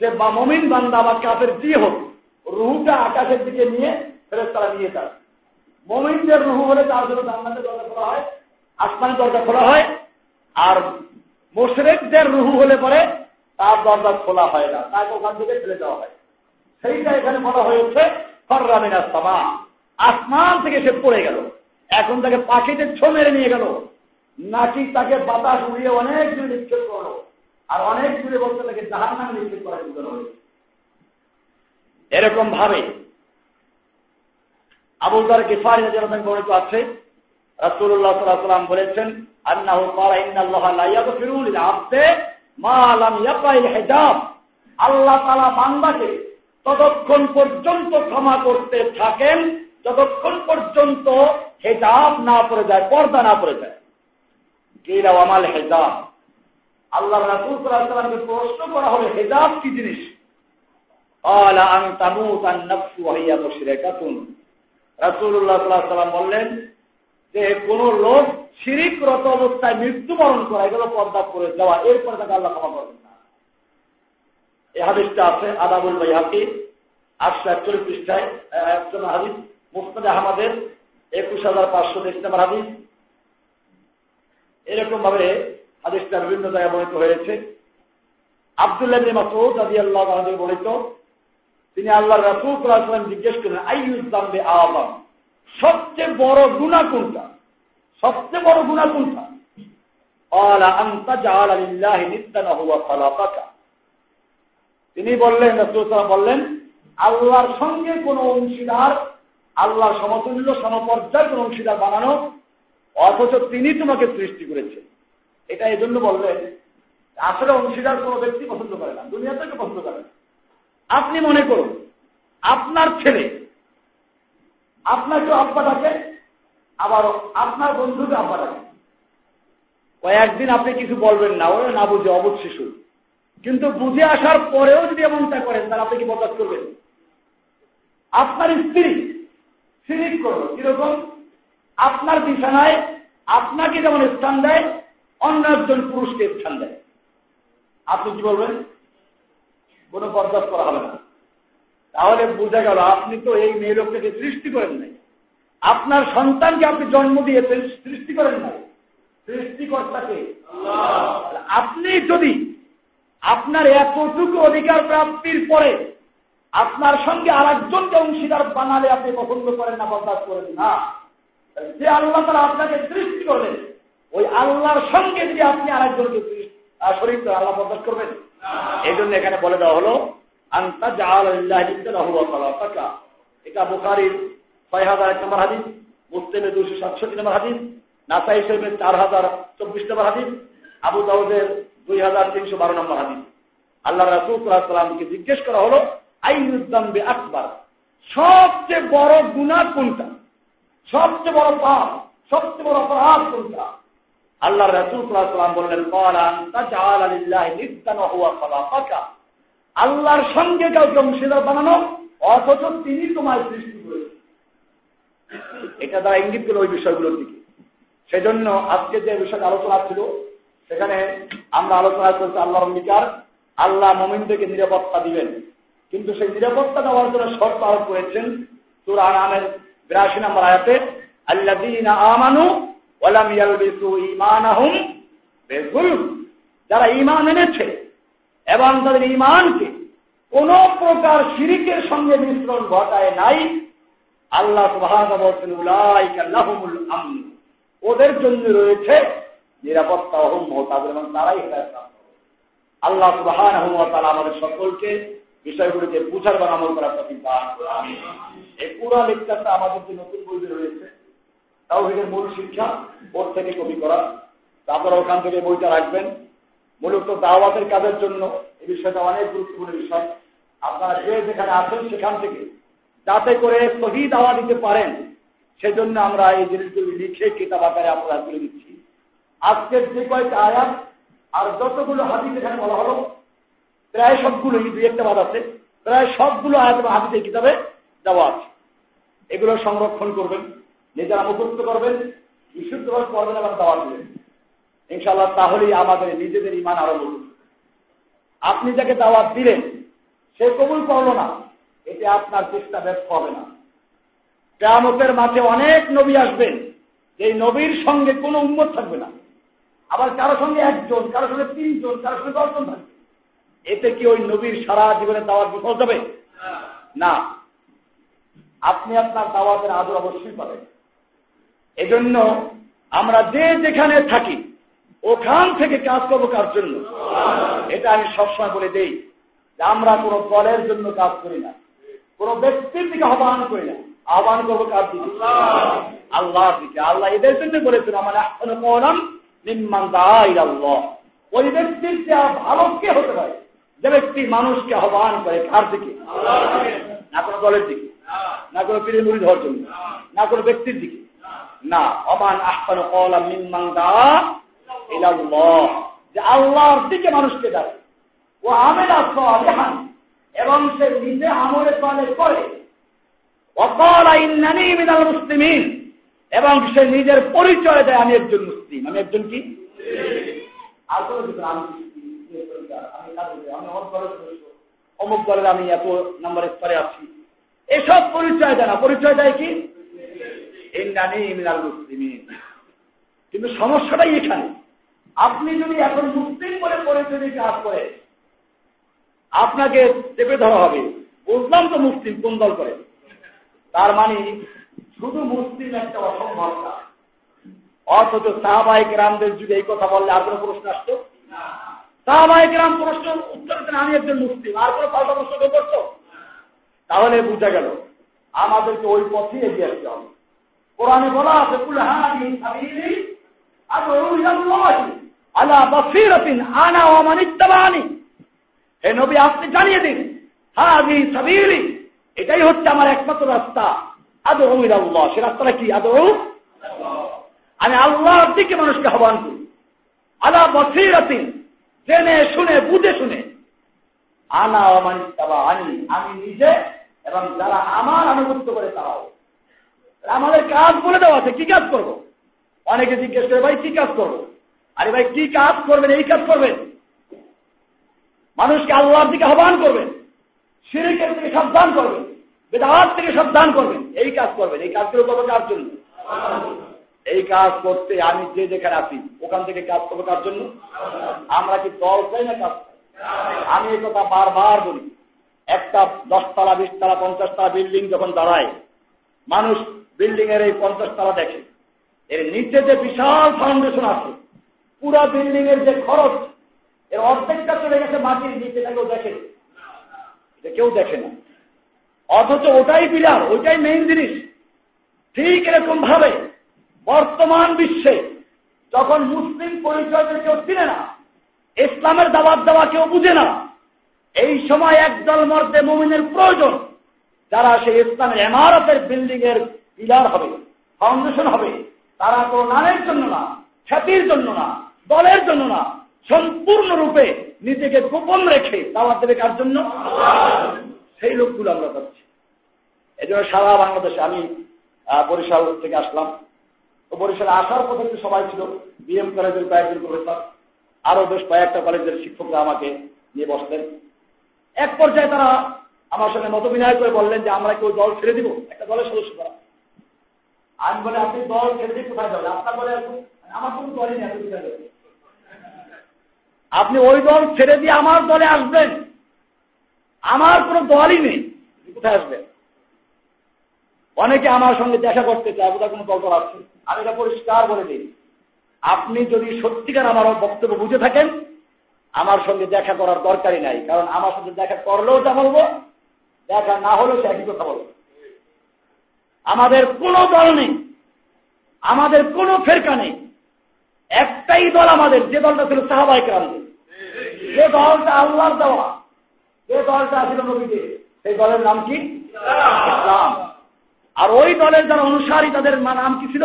যে, বা মমিন বান্দা বা কাফের যে হোক, রুহুটা আকাশের দিকে নিয়ে ফেরত তারা নিয়ে যায়। মমিনদের রুহু হলে তার জন্য জান্নাতের দরজা খোলা হয়, আসমানের দরজা খোলা হয়, আর মোশরেকদের রুহু হলে পরে তার দরজা খোলা হয় না, তাকে ওখান থেকে ফেলে দেওয়া হয়। সেইটা এখানে বলা হয়েছে ফর্রামিনা সামা। আসমান থেকে সে পড়ে গেল। এখন তাকে পাখিতে ছো মেরে নিয়ে গেল। নাকি তাকে বাতাস উড়িয়ে অনেক দূরে নিক্ষেপ করল। আর অনেক দূরে বলতে তাকে জাহান নামে নিক্ষেপ হয়েছে এরকম ভাবে আবুলদার গেফারি যেরকম বর্ণিত আছে। রাসূলুল্লাহ সাল্লাল্লাহু আলাইহি বলেছেন, আন্নাহু ক্বালা ইন্নাল্লাহা লা ইয়াগফিরু লিল আবদি মা লাম ইয়াকাইল হিজাব আল্লাহ তাআলা বান্দাকে ততক্ষণ পর্যন্ত ক্ষমা করতে থাকেন। যতক্ষণ পর্যন্ত হেজাব না পড়ে যায়, পর্দা না পড়ে যায়। কেরা আমাল হেজাব। আল্লাহ সাল্লামকে প্রশ্ন করা হবে হেজাব কি জিনিস? বললেন যে, কোন লোক শিরিকরত অবস্থায় মৃত্যুবরণ করা, এগুলো পর্দা করে যাওয়া, এরপরে তাকে আল্লাহ ক্ষমা করবেন না এই হাদিসটা আছে আদাবুল ভাই হাকি আটশো একচল্লিশ পৃষ্ঠায় হাদিস। মুস্তাদ আহমদের একুশ হাজার পাঁচশো তেইশ নম্বর হাদিস। এরকম ভাবে হাদিসটা বিভিন্ন জায়গায় বর্ণিত হয়েছে। আবদুল্লাহ মাসুদ আদি আল্লাহ বর্ণিত। তিনি আল্লাহ রাসুল জিজ্ঞেস আইউদ্দাম্বে আওয়াম? সবচেয়ে বড় গুণা কোনটা? সবচেয়ে বড় গুণা কোনটা? তিনি বললেন বললেন, আল্লাহর সঙ্গে কোন অংশীদার আল্লাহর সমতুল্য সমপর্যায় কোন অংশীদার বানানো, অথচ তিনি তোমাকে সৃষ্টি করেছে। এটা এই জন্য বললেন আসলে অংশীদার কোনো ব্যক্তি পছন্দ করে না দুনিয়া থেকে পছন্দ করে না। আপনি মনে করুন, আপনার ছেলে আপনাকে আব্বা ডাকে, আবার আপনার বন্ধুকে আব্বা ডাকে। কয়েকদিন আপনি কিছু বলবেন না, ওরা না বুঝে অবুধ শিশু। কিন্তু বুঝে আসার পরেও যদি এমনটা করেন, তাহলে আপনি কি বরদাস্ত করবেন? আপনার স্ত্রী সিরিক করল। কীরকম? আপনার বিছানায় আপনাকে যেমন স্থান দেয় অন্য একজন পুরুষকে স্থান দেয়। আপনি কি বলবেন? কোনো বরদাস্ত করা হবে না। তাহলে বোঝা গেল আপনি তো এই মেয়ে লোকটাকে সৃষ্টি করেন নাই। আপনার সন্তানকে আপনি জন্ম দিয়েছেন সৃষ্টি করেন নাই। সৃষ্টিকর্তাকে। আপনি যদি আপনার এতটুকু অধিকার প্রাপ্তির পরে আপনার সঙ্গে আর একজনকে অংশীদার বানালে আপনি পছন্দ করেন না, বরদাস্ত করেন না যে আল্লাহ তারা আপনাকে সৃষ্টি করলেন, ওই আল্লাহর সঙ্গে যদি আপনি আর একজনকে শরীর আল্লাহ বরদাস্ত করবেন? এই জন্য এখানে বলে দেওয়া হলো, আন্তা এটা বোকারির ছয় হাজার এক নম্বর হাদিস, মুসলিমের দুশো সাতষট্টি নম্বর হাদিস, নাসাই শরীফের চার হাজার চব্বিশ নম্বর হাদিস, আবু দাউদের দুই হাজার তিনশো বারো নম্বর হাদিস। আল্লাহ রাসুলামকে জিজ্ঞেস করা হলো আইনুদ্দাম্বে আকবার। সবচেয়ে বড় গুণা কোনটা? সবচেয়ে বড় পাপ, সবচেয়ে বড় অপরাধ কোনটা? আল্লাহ রাসুল সাল্লাম বললেন আল্লাহর সঙ্গে কাউকে অংশীদার বানানো, অথচ তিনি তোমার সৃষ্টি করেছেন। এটা দ্বারা ইঙ্গিত করে ওই বিষয়গুলোর দিকে। সেজন্য আজকে যে বিষয়ে আলোচনা ছিল, সেখানে আমরা আলোচনা করছি আল্লাহর অঙ্গীকার, আল্লাহ মোমিনদেরকে নিরাপত্তা দিবেন। কিন্তু সেই নিরাপত্তা দেওয়ার জন্য শর্ত আরোপ করেছেন তোর আনামের বিরাশি নম্বর আয়াতে আল্লাহ আমানু ওলাম ইয়ালবিসু ঈমানাহুম বিযুলম। যারা ইমান এনেছে এবং তাদের ইমানকে কোন প্রকার শিরিকের সঙ্গে মিশ্রণ ঘটায় নাই, আল্লাহ বলছেন উলাইকা লাহুমুল আমন। ওদের জন্য রয়েছে নিরাপত্তা অহম তাদের এবং তারাই হেদায়ত আল্লাহ ওয়া আমাদের সকলকে বিষয়গুলিকে বুঝার বা আমল করার প্রতি দান এই পুরো লেকচারটা আমাদের যে নতুন বইতে রয়েছে, তাওহিদের মূল শিক্ষা বোর্ড থেকে কপি করা। আপনারা ওখান থেকে বইটা রাখবেন। মূলত দাওয়াতের কাজের জন্য এই বিষয়টা অনেক গুরুত্বপূর্ণ বিষয়। আপনারা যে যেখানে আছেন সেখান থেকে যাতে করে সহি দাওয়া দিতে পারেন, সেজন্য আমরা এই জিনিসগুলি লিখে কিতাব আকারে আপনারা তুলে দিচ্ছি। আজকের যে কয়েকটা আয়াত আর যতগুলো হাদিস এখানে বলা হলো প্রায় সবগুলো দুই একটা বাদ আছে। প্রায় সবগুলো আয়াত এবং হাদিসের কিতাবে দেওয়া আছে। এগুলো সংরক্ষণ করবেন, নিজেরা মুখস্থ করবেন, বিশুদ্ধভাবে পড়বেন এবং দাওয়া দেবেন। ইনশাল্লাহ তাহলেই আমাদের নিজেদের ইমান আরও বলুন আপনি যাকে দাওয়াত দিলেন, সে কবুল করল না। এতে আপনার চেষ্টা ব্যর্থ হবে না। কেয়ামতের মাঝে অনেক নবী আসবেন এই নবীর সঙ্গে কোনো উন্মত থাকবে না। আবার কারও সঙ্গে একজন, কারও সঙ্গে তিনজন, কারও সঙ্গে দশজন থাকবে। এতে কি ওই নবীর সারা জীবনে দাওয়াত বিফল যাবে না। আপনি আপনার দাওয়াতের আদর অবশ্যই পাবেন। এজন্য আমরা যে যেখানে থাকি, ওখান থেকে কাজ করব কার জন্য? এটা আমি সবসময় বলে দেই যে আমরা কোনো দলের জন্য কাজ করি না। কোনো ব্যক্তির দিকে আহ্বান করি না। আহ্বান করব কার দিকে? আল্লাহর দিকে। আল্লাহ এদের জন্য বলেছেন আমার এখন কলাম নিম্মান দায় আল্লাহ ওই ব্যক্তির ভালো কে হতে পারে? যে ব্যক্তি মানুষকে আহ্বান করে, কার দিকে? না কোনো দলের দিকে, না কোনো পীরের মুড়ি ধরার জন্য, না কোনো ব্যক্তির দিকে। না, অমান আহ্বান কলাম নিম্মান দা যে আল্লাহর দিকে মানুষকে ডাকে। ও আমেলা সালেহান। এবং সে নিজে আমলে পালে করে। অকল ইন্নানি মিনাল মুসলিমিন। এবং সে নিজের পরিচয় দেয়, আমি একজন মুসলিম। আমি একজন কি? আসলে অমুক দলের আমি এত নাম্বার স্তরে আছি। এসব পরিচয় দেয় না। পরিচয় দেয় কি? কিন্তু সমস্যাটাই এখানে। আপনি যদি এখন মুসলিম বলে পরিচয় দিয়ে কাজ করে, আপনাকে চেপে ধরা হবে। বুঝলাম তো মুসলিম কোন দল করে। তার মানে শুধু মুসলিম একটা অসম্ভব কাজ অথচ সাহাবাহিক রামদের যুগে এই কথা বললে কোনো প্রশ্ন আসতো? সাহাবাহিক রাম প্রশ্ন উত্তর দেন, আমি একজন মুসলিম, আর কোনো পাল্টা প্রশ্ন কেউ করতো তাহলে বুঝা গেল, আমাদেরকে ওই পথে এগিয়ে আসতে হবে। কোরআনে বলা আছে আল্লাহ বসিরতিন আনা ওমানিত্তাবানি হে নবী, আপনি জানিয়ে দিন হাদি সাবিলি, এটাই হচ্ছে আমার একমাত্র রাস্তা আদৌ আল্লাহ সে রাস্তাটা কি আদৌ আমি আল্লাহর দিকে মানুষকে আহ্বান করি। আলা বসিরাতিন জেনে শুনে বুঝে শুনে। আনা অমানিতাবা আনি আমি নিজে এবং যারা আমার আনুগত্য করে তারাও। আমাদের কাজ বলে দেওয়া আছে কি কাজ করব। অনেকে জিজ্ঞেস করে ভাই কি কাজ করব। আরে ভাই কি কাজ করবেন এই কাজ করবেন? মানুষকে আল্লাহর দিকে আহ্বান করবেন সিরিকের থেকে সাবধান করবেন বেদাহাত থেকে সাবধান করবেন। এই কাজ করবেন। এই কাজগুলো করব কার জন্য? এই কাজ করতে আমি যে যেখানে আছি ওখান থেকে কাজ করব কার জন্য? আমরা কি দল চাই না কাজ আমি এই কথা বারবার বলি। একটা দশতলা, বিশতলা, পঞ্চাশতলা বিল্ডিং যখন দাঁড়ায়, মানুষ বিল্ডিং এর এই পঞ্চাশ তলা দেখে। এর নিচে যে বিশাল ফাউন্ডেশন আছে, পুরো বিল্ডিং এর যে খরচ, এর অর্ধেকটা চলে গেছে মাটির নিচে কেউ দেখে এটা কেউ দেখে না। অথচ ওটাই বিলার ওইটাই মেইন জিনিস। ঠিক এরকম ভাবে বর্তমান বিশ্বে যখন মুসলিম পরিচয় কেউ চিনে না, ইসলামের দাবাত দেওয়া কেউ বুঝে না। এই সময় একদল মর্দে মুমিনের প্রয়োজন, যারা সেই ইসলামের এমারতের বিল্ডিং এর পিলার হবে ফাউন্ডেশন হবে। তারা কোনো নামের জন্য না, খ্যাতির জন্য না, দলের জন্য না, সম্পূর্ণরূপে নিজেকে গোপন রেখে দাওয়াত দেবে কার জন্য? সেই লোকগুলো আমরা পাচ্ছি এই জন্য সারা বাংলাদেশে আমি বরিশাল থেকে আসলাম। বরিশালে আসার পথে সবাই ছিল, বিএম কলেজের কয়েকজন প্রফেসর আরও বেশ কয়েকটা কলেজের শিক্ষকরা আমাকে নিয়ে বসলেন। এক পর্যায়ে তারা আমার সঙ্গে মত বিনয় করে বললেন যে, আমরা কেউ দল ছেড়ে দিব? একটা দলের সদস্য করা। আমি বলে, আপনি দল ছেড়ে দিয়ে কোথায় যাবেন? আপনার বলে আমার কোনো দলই নেই, আপনি ওই দল ছেড়ে দিয়ে আমার দলে আসবেন। আমার কোনো দলই নেই। কোথায় আসবেন? অনেকে আমার সঙ্গে দেখা করতে চায়, বোধহয় কোনো দল আছে আমি এটা পরিষ্কার বলে দিই। আপনি যদি সত্যিকার আমার বক্তব্য বুঝে থাকেন, আমার সঙ্গে দেখা করার দরকারই নাই। কারণ আমার সঙ্গে দেখা করলেও যা বলব, দেখা না হলেও সে একই কথা বলব। আমাদের কোনো দল নেই, আমাদের কোনো ফেরকা নেই। একটাই দল আমাদের, যে দলটা ছিল সাহাবাই ক্রান্তি যে দলটা আল্লাহর দেওয়া, যে দলটা ছিল নবীদের, সেই দলের নাম কি? ইসলাম। আর ওই দলের যারা অনুসারী, তাদের নাম কি ছিল?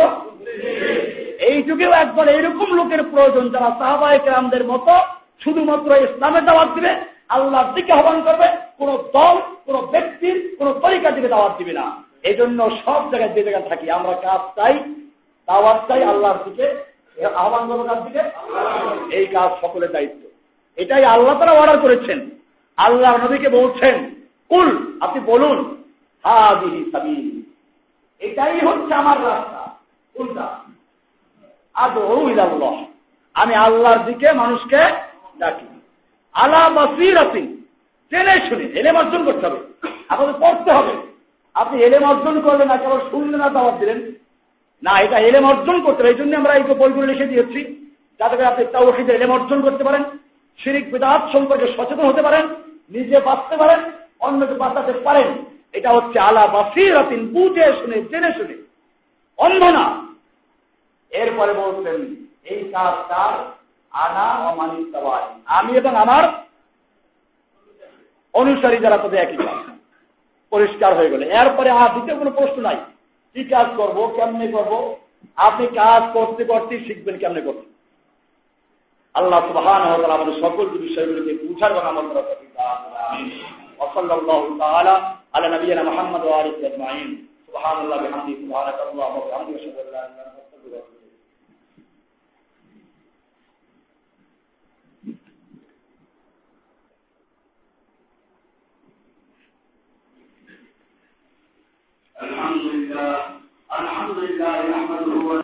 এই যুগেও একদল এইরকম লোকের প্রয়োজন, যারা সাহাবাহিক রামদের মতো শুধুমাত্র ইসলামের দাওয়াত দিবে, আল্লাহর দিকে আহ্বান করবে, কোন দল, কোন ব্যক্তির কোন তরিকা দিকে দাওয়াত দিবে না। এই জন্য সব জায়গায় যে জায়গায় থাকি, আমরা কাজ চাই, দাওয়াত চাই আল্লাহর দিকে, আহ্বান করব কার দিকে? এই কাজ সকলের দায়িত্ব। এটাই আল্লাহ তারা অর্ডার করেছেন। আল্লাহ নবীকে বলছেন, কুল, আপনি বলুন হা বিহি সাবি এটাই হচ্ছে আমার রাস্তা। কোনটা আদৌল্লাহ আমি আল্লাহর দিকে মানুষকে ডাকি। আলা বাসিরাতি জেনে শুনে এলেম অর্জন করতে হবে। আপনাদের পড়তে হবে। আপনি এলেম অর্জন করলেন না, কেবল শুনলেন না দাওয়াত দিলেন। না, এটা এলেম অর্জন করতে হবে। এই জন্য আমরা এই বইগুলো লিখে দিয়েছি, যাতে করে আপনি তাও এলেম অর্জন করতে পারেন, শিরিক বিদাত সম্পর্কে সচেতন হতে পারেন, নিজে বাঁচতে পারেন, অন্যকে বাঁচাতে পারেন। এটা হচ্ছে আলা বাসিরাতিন বুঝে শুনে জেনে শুনে অন্ধ না এরপরে বলছেন এই কাজ কার আনা অমানিত আমি এবং আমার অনুসারী যারা তাদের একই কাজ পরিষ্কার হয়ে গেলে এরপরে আর দ্বিতীয় কোনো প্রশ্ন নাই কি কাজ করব কেমনে করব আপনি কাজ করতে করতে শিখবেন কেমনে করতে আল্লাহ সুবহান আমাদের সকল বিষয়গুলিকে বুঝার এবং আমল করার وصلى الله تعالى على نبينا محمد وآله أجمعين. سبحان الله بحمده سبحانك اللهم وبحمدك أشهد أن لا إله إلا أنت أستغفرك وأتوب الحمد لله الحمد لله نحمده